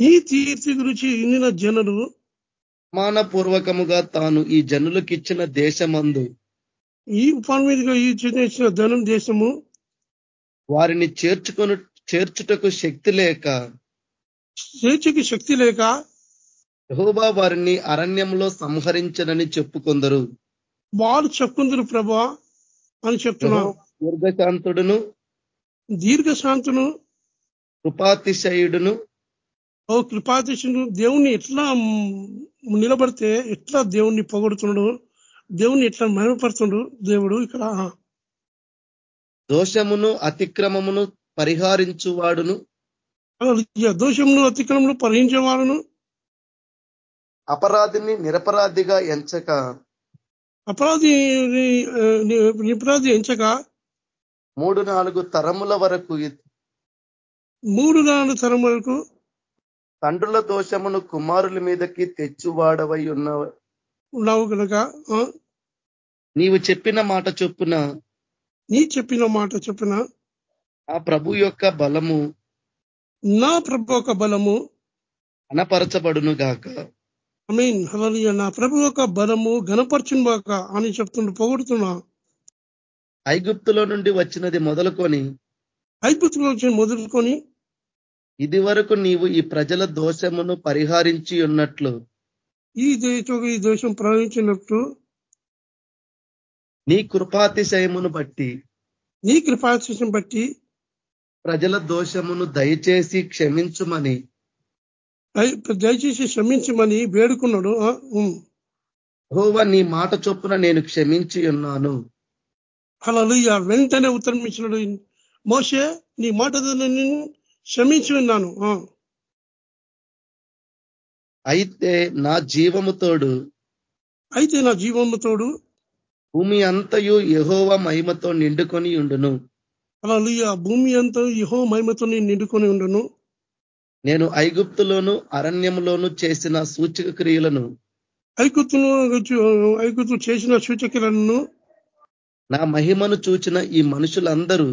D: ఈ తీర్చి గురించి వినిన జనులు
E: మానపూర్వకముగా తాను ఈ జనులకిచ్చిన దేశమందు
D: ఈ ఉపాన్ మీదుగా ఈ చేసిన ధనం దేశము
E: వారిని చేర్చుకొని చేర్చుటకు శక్తి లేక
D: స్వేచ్ఛకి శక్తి లేక
E: యెహోవా వారిని అరణ్యంలో సంహరించనని చెప్పుకొందరు.
D: వారు చెప్పుకుందరు ప్రభా అని చెప్తున్నా.
E: దీర్ఘశాంతుడును
D: దీర్ఘశాంతును
E: కృపాతిశయుడును
D: ఓ కృపాతిశుడు దేవుణ్ణి ఎట్లా నిలబడితే ఎట్లా దేవుణ్ణి పొగడుతున్నాడు? దేవుణ్ణి ఎట్లా మహిమపడుతుండు దేవుడు ఇక్కడ
E: దోషమును అతిక్రమమును పరిహారించువాడును.
D: దోషమును అతిక్రమను పరిహించేవాడును
E: అపరాధిని నిరపరాధిగా ఎంచక.
D: అపరాధి ఆ, నిపరాధి ఎంచక?
E: మూడు నాలుగు తరముల వరకు
D: మూడు నాలుగు తరం వరకు
E: తండ్రుల దోషమును కుమారుల మీదకి తెచ్చువాడవై ఉన్న
D: ఉన్నావు కనుక
E: నీవు చెప్పిన మాట చొప్పున
D: నీ చెప్పిన మాట చెప్పిన
E: ఆ ప్రభు యొక్క బలము
D: నా ప్రభు ఒక బలము
E: అనపరచబడును గాక.
D: ఐ మీన్ హలలియ నా ప్రభు యొక్క బలము గణపరచునుగాక అని చెప్తుండు పొగుడుతున్నా.
E: ఐగుప్తులో నుండి వచ్చినది మొదలుకొని
D: ఐపుతులు వచ్చి మొదలుకొని
E: ఇది వరకు నీవు ఈ ప్రజల దోషమును పరిహారించి ఉన్నట్లు.
D: ఈ దేశం ఈ దేశం ప్రవహించినట్టు.
E: నీ కృపాతిశయమును బట్టి.
D: నీ కృపాశిషం బట్టి.
E: ప్రజల దోషమును దయచేసి క్షమించుమని.
D: దయ- దయచేసి క్షమించమని వేడుకున్నాడు.
E: హోవా నీ మాట చొప్పున నేను క్షమించి ఉన్నాను.
D: హల్లెలూయా. వెంటనే ఉత్తరం ఇచ్చినాడు. మోసే నీ మాట నేను క్షమించి ఉన్నాను ఆ.
E: అయితే నా జీవము తోడు
D: అయితే నా జీవము తోడు
E: భూమి అంతయు యెహోవ మహిమతో నిండుకొని ఉండును.
D: హల్లెలూయా. భూమి అంతా యహో మహిమతో నిండుకొని ఉండును.
E: నేను ఐగుప్తులోను అరణ్యములోను చేసిన సూచక క్రియలను
D: ఐకుతును ఐకుతు చేసిన సూచకలను
E: నా మహిమను చూచిన ఈ మనుషులందరూ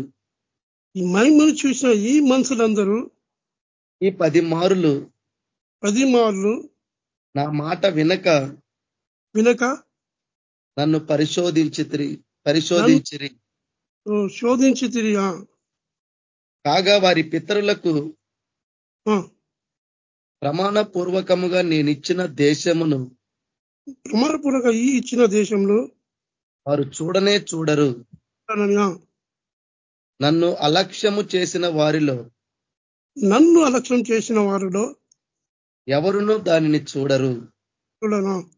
D: ఈ మహిమను చూసిన ఈ మనుషులందరూ
E: ఈ పది మారులు
D: పది మార్లు
E: నా మాట వినక
D: వినక
E: నన్ను పరిశోధించితిరి పరిశోధించిరి.
D: శోధించి తిరిగి
E: కాగా వారి పితరులకు ప్రమాణపూర్వకముగా నేనిచ్చిన దేశమును
D: ప్రమాణపూర్వక ఈ ఇచ్చిన దేశంలో
E: వారు చూడనే చూడరు. నన్ను అలక్ష్యము చేసిన వారిలో
D: నన్ను అలక్ష్యం చేసిన వారిలో
E: ఎవరునూ దానిని చూడరు.
D: చూడను.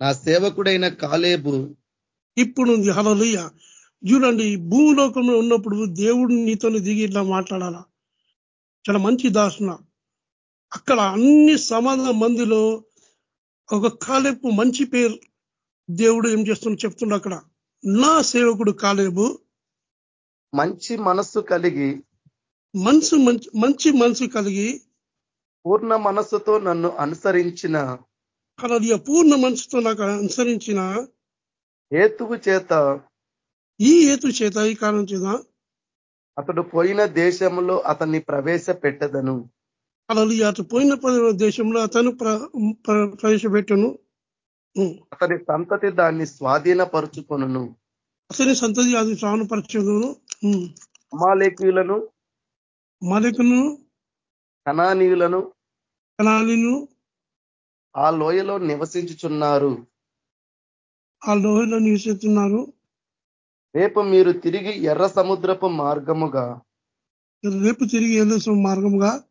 E: నా సేవకుడైన కాలేబు
D: ఇప్పుడు హలలుయ చూడండి ఈ భూలోకంలో ఉన్నప్పుడు దేవుడు నీతో దిగి ఇట్లా మాట్లాడాలా? చాలా మంచి దాసున. అక్కడ అన్ని సమాధాన మందిలో ఒక కాలేపు మంచి పేరు దేవుడు ఏం చేస్తున్నా చెప్తుండ అక్కడ. నా సేవకుడు కాలేబు
E: మంచి మనస్సు కలిగి
D: మనసు మంచి మంచి మనసు కలిగి
E: పూర్ణ మనస్సుతో నన్ను అనుసరించిన
D: కలలియ పూర్ణ మనసుతో నాకు అనుసరించిన
E: హేతువు చేత
D: ఈ హేతు చేత ఈ కారణం చేత
E: అతడు పోయిన దేశంలో అతన్ని ప్రవేశపెట్టదను.
D: అలలు అటు పోయిన దేశంలో అతను ప్ర- ప్ర- ప్రవేశపెట్టను.
E: అతని సంతతి దాన్ని స్వాధీనపరుచుకొనును.
D: అతని సంతతి అది శ్రావణపరచదును
E: అమాలేకీయులను
D: మలకును
E: కణానీయులను
D: కణాలిను
E: ఆ లోయలో నివసించుచున్నారు.
D: ఆ లోయలో నివసిస్తున్నారు.
E: రేపు మీరు తిరిగి ఎర్ర సముద్రపు మార్గముగా
D: రేపు తిరిగి వెళ్ళే మార్గంగా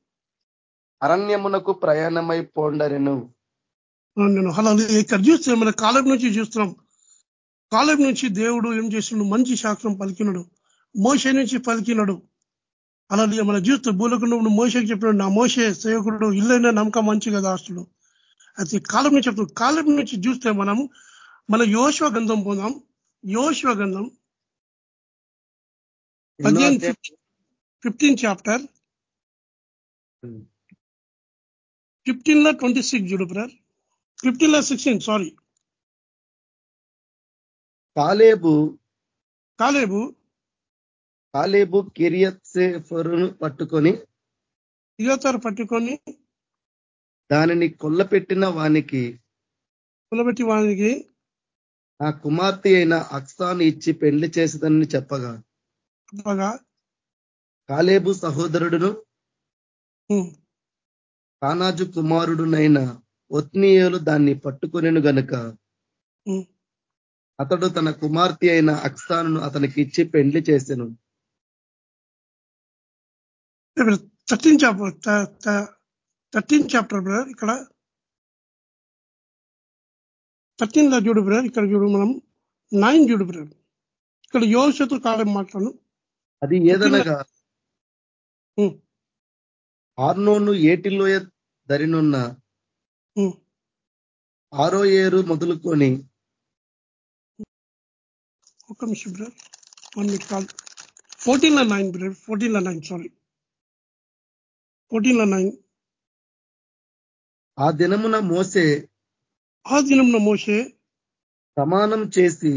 E: అరణ్యమునకు ప్రయాణమై పోండరెను.
D: నేను ఇక్కడ చూస్తే మన కాలం నుంచి చూస్తున్నాం. కాలం నుంచి దేవుడు ఏం చేస్తున్నాడు? మంచి శాస్త్రం పలికినడు. మోస నుంచి పలికినడు. అలా మన జీవితం భూలోకుండా మోసకి చెప్పినాడు నా మోసే సేవకుడు ఇల్లైనా నమ్మకం మంచి కదా ఆస్తులు అయితే కాలం నుంచి చెప్తాం కాలం నుంచి చూస్తే మనం మన యోశ్వ గంధం పోదాం. యోశ్వ గంధం పదిహేను ఫిఫ్టీన్ చాప్టర్. ఫిఫ్టీన్లో ట్వంటీ సిక్స్ చూడు బ్రర్ ఫిఫ్టీన్లో సిక్స్టీన్ సారీ
E: కాలేబు
D: కాలేబు
E: కాలేబు కిరియత్సేఫరును పట్టుకొని
D: ఇయోతారు పట్టుకొని
E: దానిని కొల్లపెట్టిన వానికి
D: కులబెట్టి వానికి
E: నా కుమార్తె అయిన అక్సాను ఇచ్చి పెళ్ళి చేసేదని చెప్పగా.
D: చెప్పగా.
E: కాలేబు సహోదరుడును కానాజు కుమారుడునైన ఒత్నీయులు దాన్ని పట్టుకొనెను గనుక అతడు తన కుమార్తె అయిన అక్సాను అతనికి ఇచ్చి పెళ్ళి చేసెను.
D: Thirteen chapter thirteen chapter brother ఇక్కడ థర్టీన్లో చూడు బ్రదర్ ఇక్కడ చూడు మనం నైన్ చూడు బ్రదర్ ఇక్కడ యోశతు కాలం మాట్లాడు.
E: అది ఏదనగా? ఆర్నోను ఏటిలోయ దరినున్న
D: ఉమ్,
E: ఆరో ఏరు మొదలుకొని?
D: ఒక్క నిమిషం బ్రదర్ వన్ మినిట్ కాల్. ఫోర్టీన్లో నైన్ బ్రదర్ ఫోర్టీన్లో నైన్ సారీ ఫోర్టీన్లో నైన్
E: ఆ దినమున మోసే
D: ఆ దినంలో మోసే
E: సమానం చేసి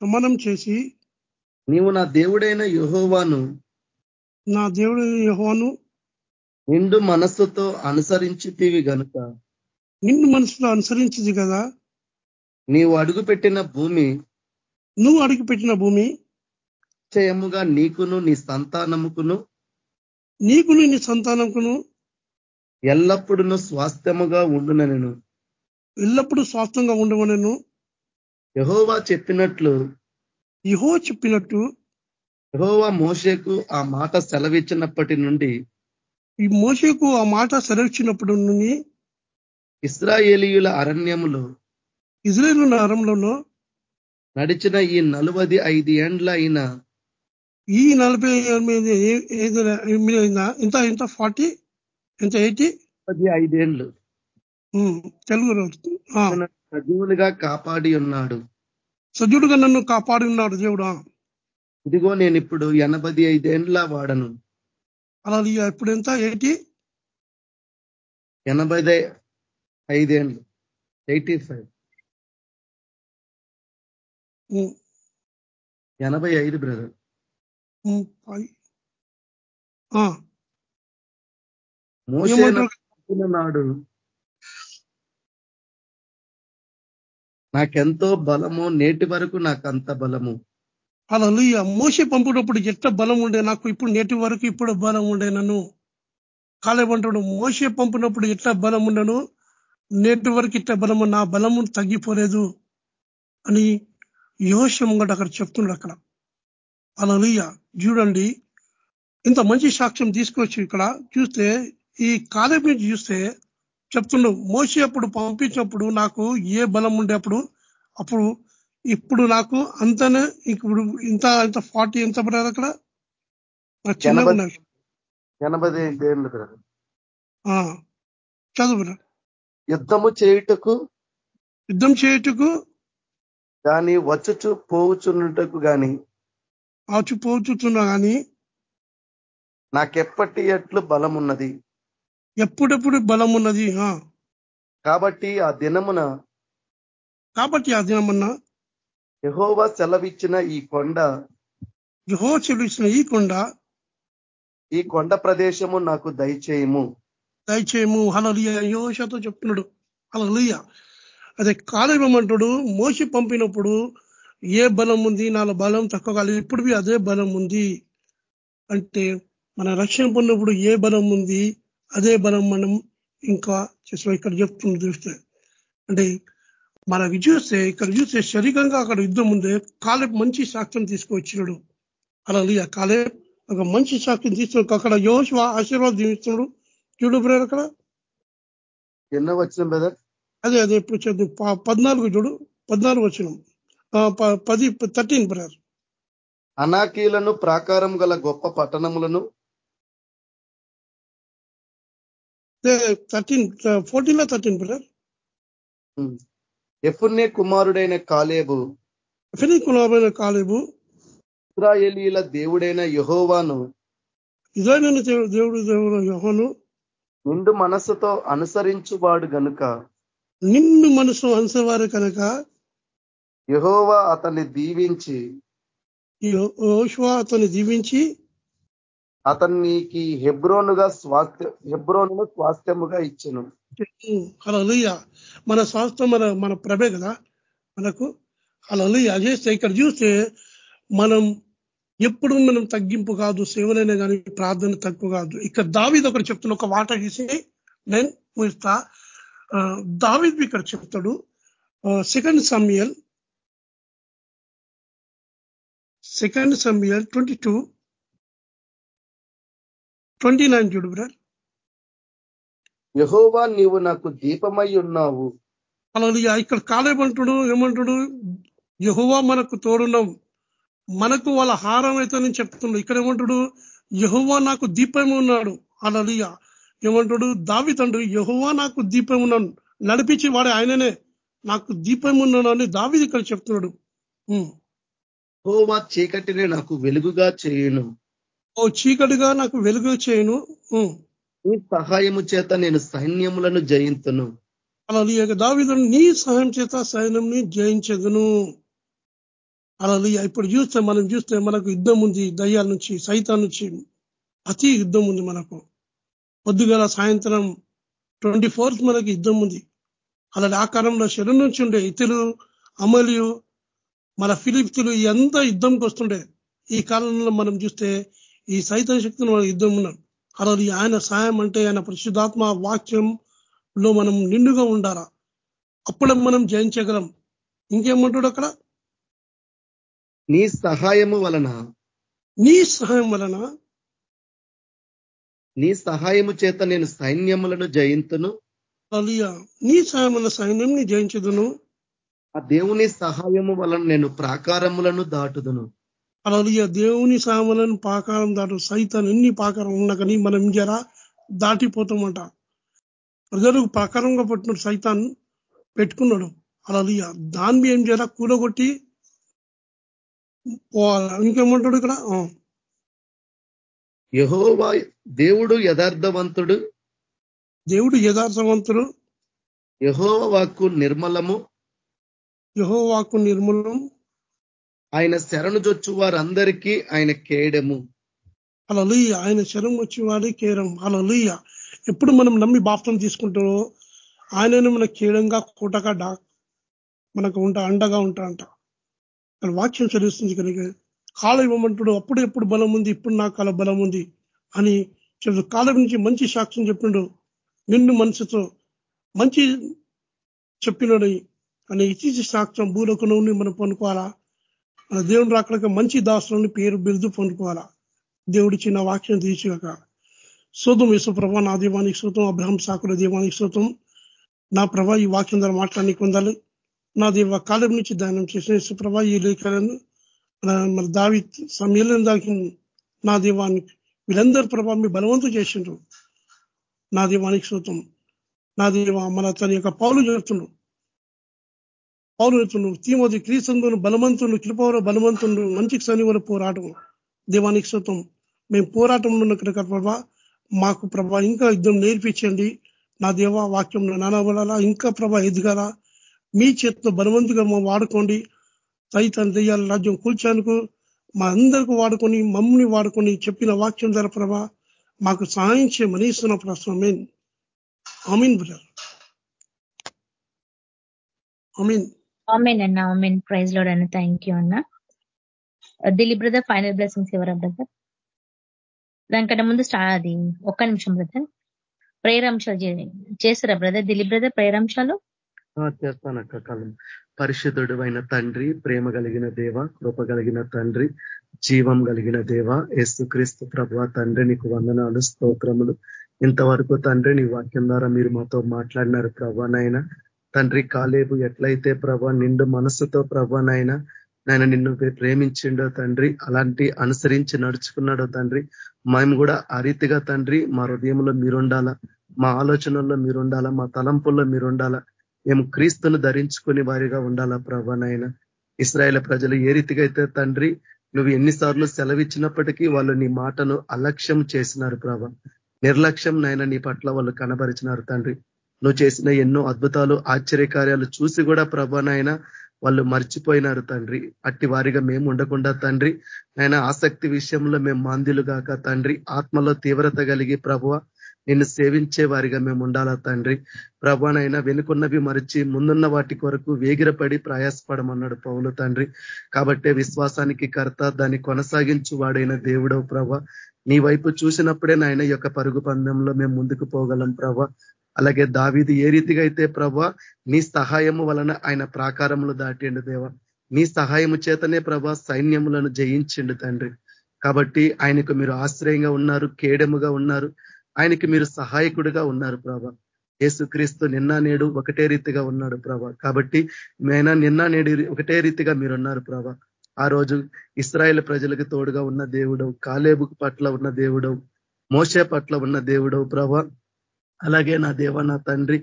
D: ప్రమాణం చేసి
E: నీవు నా దేవుడైన యెహోవాను
D: నా దేవుడు యెహోవాను
E: నిండు మనస్సుతో అనుసరించితివి గనుక.
D: నిన్ను మనసులో అనుసరించింది కదా.
E: నీవు అడుగుపెట్టిన భూమి
D: నువ్వు అడుగు పెట్టిన భూమి
E: నిశ్చయముగా నీకును నీ సంతానముకును
D: నీకును నీ సంతానంకును?
E: ఎల్లప్పుడూ స్వాస్థ్యముగా ఉండునను
D: ఎల్లప్పుడూ స్వాస్థంగా ఉండవనను
E: యహోవా చెప్పినట్లు.
D: యహో చెప్పినట్టు
E: యహోవా మోషేకు ఆ మాట సెలవిచ్చినప్పటి నుండి
D: ఈ మోసేకు ఆ మాట సెలవిచ్చినప్పుడు నుండి
E: ఇస్రాయేలీయుల అరణ్యములో
D: ఇజ్రాయేల్ నరంలో
E: నడిచిన ఈ నలువది ఐదు ఏండ్ల అయిన
D: ఈ నలభై ఎనిమిది ఎనిమిది అయిందా? ఇంత ఇంత ఫార్టీ? ఇంత ఎయిటీ?
E: పది ఐదేండ్లు
D: తెలుగు
E: సజీవునిగా కాపాడి ఉన్నాడు.
D: సజుడుగా నన్ను కాపాడి ఉన్నాడు దేవుడు.
E: ఇదిగో నేను ఇప్పుడు ఎనభై ఐదేండ్ల వాడను.
D: అలా ఇప్పుడు ఎంత? ఎయిటీ?
E: ఎనభై ఐదేండ్లు. Eighty five. ఎనభై ఐదు బ్రదర్. నాడు నాకెంతో బలము నేటి వరకు నాకు అంత బలము.
D: అలా మోసే పంపినప్పుడు ఎట్ట బలం ఉండే నాకు ఇప్పుడు నేటి వరకు ఇప్పుడు బలం ఉండే నన్ను. కాలేమంటాడు మోసే పంపినప్పుడు ఎట్లా బలం ఉండను నేటి వరకు ఇట్ట బలము నా బలము తగ్గిపోలేదు అని యోషం కూడా అక్కడ చెప్తున్నాడు అక్కడ. అలా చూడండి. ఇంత మంచి సాక్ష్యం తీసుకొచ్చి ఇక్కడ చూస్తే ఈ కాలేజ్ నుంచి చూస్తే చెప్తున్నాడు మోసే అప్పుడు పంపించినప్పుడు నాకు ఏ బలం ఉండే అప్పుడు అప్పుడు ఇప్పుడు నాకు అంతనే ఇప్పుడు ఇంత ఇంత ఫార్టీ ఎంత పడారు అక్కడ? చదువు.
E: యుద్ధము చేయుటకు
D: యుద్ధం చేయుటకు
E: గాని వచ్చుచు పోవుచున్నటకు గాని
D: ఆచిపోచుతున్నా కానీ
E: నాకెప్పటి ఎట్లు బలం ఉన్నది
D: ఎప్పుడెప్పుడు బలం ఉన్నది ఆ,
E: కాబట్టి ఆ దినమున
D: కాబట్టి ఆ దినమన్నా
E: యెహోవా సెలవిచ్చిన ఈ కొండ
D: యహో చెల్లిసిన ఈ కొండ
E: ఈ కొండ ప్రదేశము నాకు దయచేయము.
D: దయచేయము. హలలియ యోషతో చెప్తున్నాడు. హలలియ అదే కాలేమంటాడు మోసి పంపినప్పుడు ఏ బలం ఉంది? నాలో బలం తక్కువ కాలేదు. ఇప్పుడు అదే బలం ఉంది. అంటే మన రక్షణ పొందినప్పుడు ఏ బలం ఉంది? అదే బలం మనం ఇంకా చేసాం ఇక్కడ చెప్తుంది చూస్తే అంటే మనకి చూస్తే ఇక్కడ చూస్తే శరీరంగా అక్కడ యుద్ధం ఉందే. కాలే మంచి సాక్ష్యం తీసుకొచ్చినాడు అలా కాలే ఒక మంచి సాక్ష్యం తీసుకు అక్కడ యోశ ఆశీర్వాదం జీవిస్తున్నాడు చూడు బ్రదర్ అక్కడ.
E: ఎన్నో వచ్చిన బ్రదర్?
D: అదే అదే ఇప్పుడు చదువు. పద్నాలుగు చూడు. పద్నాలుగు వచ్చిన పది థర్టీన్ బ్రదర్.
E: అనాకీలను ప్రాకారం గల గొప్ప పట్టణములను?
D: థర్టీన్ ఫోర్టీన్లో థర్టీన్ బ్రదర్.
E: ఎఫున్నే కుమారుడైన కాలేబు?
D: ఎఫునే కుమారుడైన కాలేబు.
E: ఇస్రాయేలీల దేవుడైన యహోవాను?
D: ఇజ్రాయేలీల దేవుడు దేవుడు యహోను
E: నిండు మనసుతో అనుసరించువాడు గనుక?
D: నిండు మనసు అనుసరివారు కనుక
E: యహోవా అతన్ని దీవించి
D: అతన్ని దీవించి
E: అతనికి హెబ్రోనుగా స్వాస్థ్య హెబ్రోను స్వాస్థ్యముగా ఇచ్చను.
D: అలా మన స్వాస్థ్యం మన మన ప్రభే కదా. మనకు అలా చేస్తే ఇక్కడ చూస్తే మనం ఎప్పుడు మనం తగ్గింపు కాదు సేవలైనా కానీ ప్రార్థన తక్కువ కాదు. ఇక్కడ దావిద్ ఒకటి చెప్తున్న ఒక వాట తీసి నేను ముగిస్తా దావిద్ ఇక్కడ చెప్తాడు. Second Samuel second Samuel twenty two twenty nine చూడు బ్రదర్.
E: యహోవా నీవు నాకు దీపమై ఉన్నావు.
D: అలా ఇక్కడ కాలేమంటాడు ఏమంటాడు? యహోవా మనకు తోడున్నాం మనకు వాళ్ళ హారం అయితే నేను చెప్తున్నాడు ఇక్కడ ఏమంటాడు? యహోవా నాకు దీపం ఉన్నాడు. అలా ఏమంటాడు? దావితండు యహోవా నాకు దీపం ఉన్నాను నడిపించి వాడే ఆయననే. నాకు దీపం ఉన్నాడు అని దావిది ఇక్కడ చెప్తున్నాడు.
E: యహోవా చీకటిని నాకు వెలుగుగా చేయను.
D: ఓ చీకటిగా నాకు వెలుగు చేయను.
E: నీ సహాయము చేత నేను సైన్యములను జయించను
D: అలా దావిదను నీ సహాయం చేత సైన్యంని జయించదును అలా ఇప్పుడు చూస్తే మనం చూస్తే మనకు యుద్ధం ఉంది. దయ్యాల నుంచి సైతం నుంచి అతి యుద్ధం ఉంది మనకు. పొద్దుగల సాయంత్రం ట్వంటీ ఫోర్త్ మనకి యుద్ధం ఉంది. అలాంటి ఆ కాలంలో శరీరం నుంచి ఉండే ఇతరులు అమలు మన ఫిలిప్తులు ఎంత యుద్ధంకి వస్తుండే. ఈ కాలంలో మనం చూస్తే ఈ సైతం శక్తిని మనం యుద్ధం ఉన్నాం అలా ఆయన సాయం అంటే ఆయన పరిశుద్ధాత్మ వాక్యంలో మనం నిండుగా ఉండాలా? అప్పుడే మనం జయించగలం. ఇంకేమంటాడు అక్కడ?
E: నీ సహాయము వలన.
D: నీ సహాయం వలన?
E: నీ సహాయము చేత నేను సైన్యములను జయింతును.
D: నీ సహాయం వల్ల సైన్యం జయించదును.
E: ఆ దేవుని సహాయము వలన నేను ప్రాకారములను దాటుదును.
D: అలా దేవుని సామలను పాకారం దాటు సైతాన్ని ఎన్ని పాకారం ఉన్నా కానీ మనం జర దాటిపోతామంట. ప్రజలు పాకారంగా పట్టినాడు సైతాన్ పెట్టుకున్నాడు. అలా దాన్ని ఏం చేయాల? కూలగొట్టి ఇంకేమంటాడు ఇక్కడ?
E: యహోవా దేవుడు యథార్థవంతుడు.
D: దేవుడు యథార్థవంతుడు.
E: యహోవ వాక్కు నిర్మలము.
D: యహో వాక్కు నిర్మలం
E: ఆయన శరణు జొచ్చు వారందరికీ ఆయన కేడము.
D: అలా ఆయన శరం వచ్చి వాడి కేరం అలా ఎప్పుడు మనం నమ్మి బాప్తం తీసుకుంటారో ఆయనను మన కేడంగా కూటగా డా మనకు ఉంటా అండగా ఉంటా అంట. వాక్యం చదివిస్తుంది కనుక కాలం ఇవ్వమంటాడు అప్పుడు ఎప్పుడు బలం ఉంది ఇప్పుడు నాకు అలా బలం ఉంది అని చెప్తూ కాలం నుంచి మంచి సాక్ష్యం చెప్పిండు నిన్ను మనసుతో మంచి చెప్పినాడు. అనే ఇచ్చి సాక్ష్యం భూలోకంలోని మనం పొందుకోవాలా? మన దేవుని రాకలక మంచి దాసులని పేరు బిరుదు పొందుకోవాలా? దేవుడి చిన్న వాక్యం తీర్చాక శోతం యేసుప్రభ నా దీవానికి శోతం అబ్రహం సాకుల దీవానికి శోతం నా ప్రభ ఈ వాక్యం ద్వారా మాట్లాడి పొందాలి నా దేవ కాలం నుంచి దానం చేసిన యేసుప్రభ ఈ లేఖలను మన దావి సమయంలో దాకి నా దీవానికి వీళ్ళందరూ ప్రభావ మీ బలవంతం చేసిండ్రు. నా దీవానికి శోతం నా దేవ మన తన యొక్క పౌలు చెప్తుండ్రు పౌలు తీమోది క్రీస్తుండు బలవంతుడు కృపవర బలవంతుడు మంచి శనివర పోరాటం దేవానికి శోతం మేము పోరాటంలో ఉన్న కనుక ప్రభా మాకు ప్రభా ఇంకా యుద్ధం నేర్పించండి. నా దేవ వాక్యంలో నానబడాలా ఇంకా ప్రభా ఎదగాల. మీ చేతితో బలవంతుగా మా వాడుకోండి. తన దెయ్యాల రాజ్యం కూల్చానుకు మా అందరికీ వాడుకొని మమ్మల్ని వాడుకొని చెప్పిన వాక్యం ధర ప్రభా మాకు సహాయం చేయమని ఇస్తున్న ప్రశ్న అమీన్ బ్రదర్.
B: అమీన్ ఆమెన్ అన్న ఆమెన్ ప్రైజ్ లోడ్ అన్న థ్యాంక్ యూ అన్న. దిలీప్ బ్రదర్ ఫైనల్ బ్లెస్సింగ్స్ ఎవరా బ్రదర్ దానికంటే ముందు స్టార్ట్ అది ఒక్క నిమిషం బ్రదర్ ప్రేయర్ అంశాలు చేస్తారా బ్రదర్ దిలీప్ బ్రదర్ ప్రేయర్ అంశాలు
E: చేస్తానక్క కాలం పరిశుద్ధుడు అయిన తండ్రి ప్రేమ కలిగిన దేవ కృప కలిగిన తండ్రి జీవం కలిగిన దేవ క్రీస్తు ప్రభు తండ్రి నీకు వందనాలు స్తోత్రములు. ఇంతవరకు తండ్రి నీ వాక్యం ద్వారా మీరు మాతో మాట్లాడినారు ప్రభానైనా తండ్రి కాలేబు ఎట్లయితే ప్రభ నిండు మనస్సుతో ప్రభానైనా నాయన నిన్ను ప్రేమించిండో తండ్రి అలాంటి అనుసరించి నడుచుకున్నాడో తండ్రి మేము కూడా ఆ రీతిగా తండ్రి మా హృదయంలో మీరుండాలా మా ఆలోచనల్లో మీరుండాలా మా తలంపుల్లో మీరుండాలా మేము క్రీస్తును ధరించుకుని వారిగా ఉండాలా ప్రభా నాయన. ఇస్రాయేల్ ప్రజలు ఏ రీతిగా అయితే తండ్రి నువ్వు ఎన్నిసార్లు సెలవిచ్చినప్పటికీ వాళ్ళు నీ మాటను అలక్ష్యం చేసినారు ప్రభ. నిర్లక్ష్యం నాయన నీ పట్ల వాళ్ళు కనబరిచినారు తండ్రి. నువ్వు చేసిన ఎన్నో అద్భుతాలు ఆశ్చర్యకార్యాలు చూసి కూడా ప్రభ నాయన వాళ్ళు మర్చిపోయినారు తండ్రి. అట్టి వారిగా మేము ఉండకుండా తండ్రి ఆయన ఆసక్తి విషయంలో మేము మాందిలు కాక తండ్రి. ఆత్మలో తీవ్రత కలిగి ప్రభువ నిన్ను సేవించే వారిగా మేము ఉండాలా తండ్రి. ప్రభానైనా వెనుకున్నవి మరిచి ముందున్న వాటి కొరకు వేగిరపడి ప్రయాసపడమన్నాడు పౌలు తండ్రి. కాబట్టే విశ్వాసానికి కర్త దాన్ని కొనసాగించు వాడైన దేవుడవు ప్రభ. నీ వైపు చూసినప్పుడే నాయన యొక్క పరుగు పందెంలో మేము ముందుకు పోగలం ప్రభ. అలాగే దావీది ఏ రీతిగా అయితే ప్రభ నీ సహాయము వలన ఆయన ప్రాకారములు దాటిండు దేవ. నీ సహాయము చేతనే ప్రభ సైన్యములను జయించిండు తండ్రి. కాబట్టి ఆయనకు మీరు ఆశ్రయంగా ఉన్నారు కేడముగా ఉన్నారు. ఆయనకి మీరు సహాయకుడిగా ఉన్నారు ప్రభ. యేసుక్రీస్తు నిన్న నేడు ఒకటే రీతిగా ఉన్నాడు ప్రభ. కాబట్టి మేనా నిన్న నేడు ఒకటే రీతిగా మీరు ఉన్నారు ప్రభ. ఆ రోజు ఇస్రాయేల్ ప్రజలకు తోడుగా ఉన్న దేవుడవు కాలేబు పట్ల ఉన్న దేవుడవు మోసే పట్ల ఉన్న దేవుడవు ప్రభ. అలాగే నా దేవ నా తండ్రి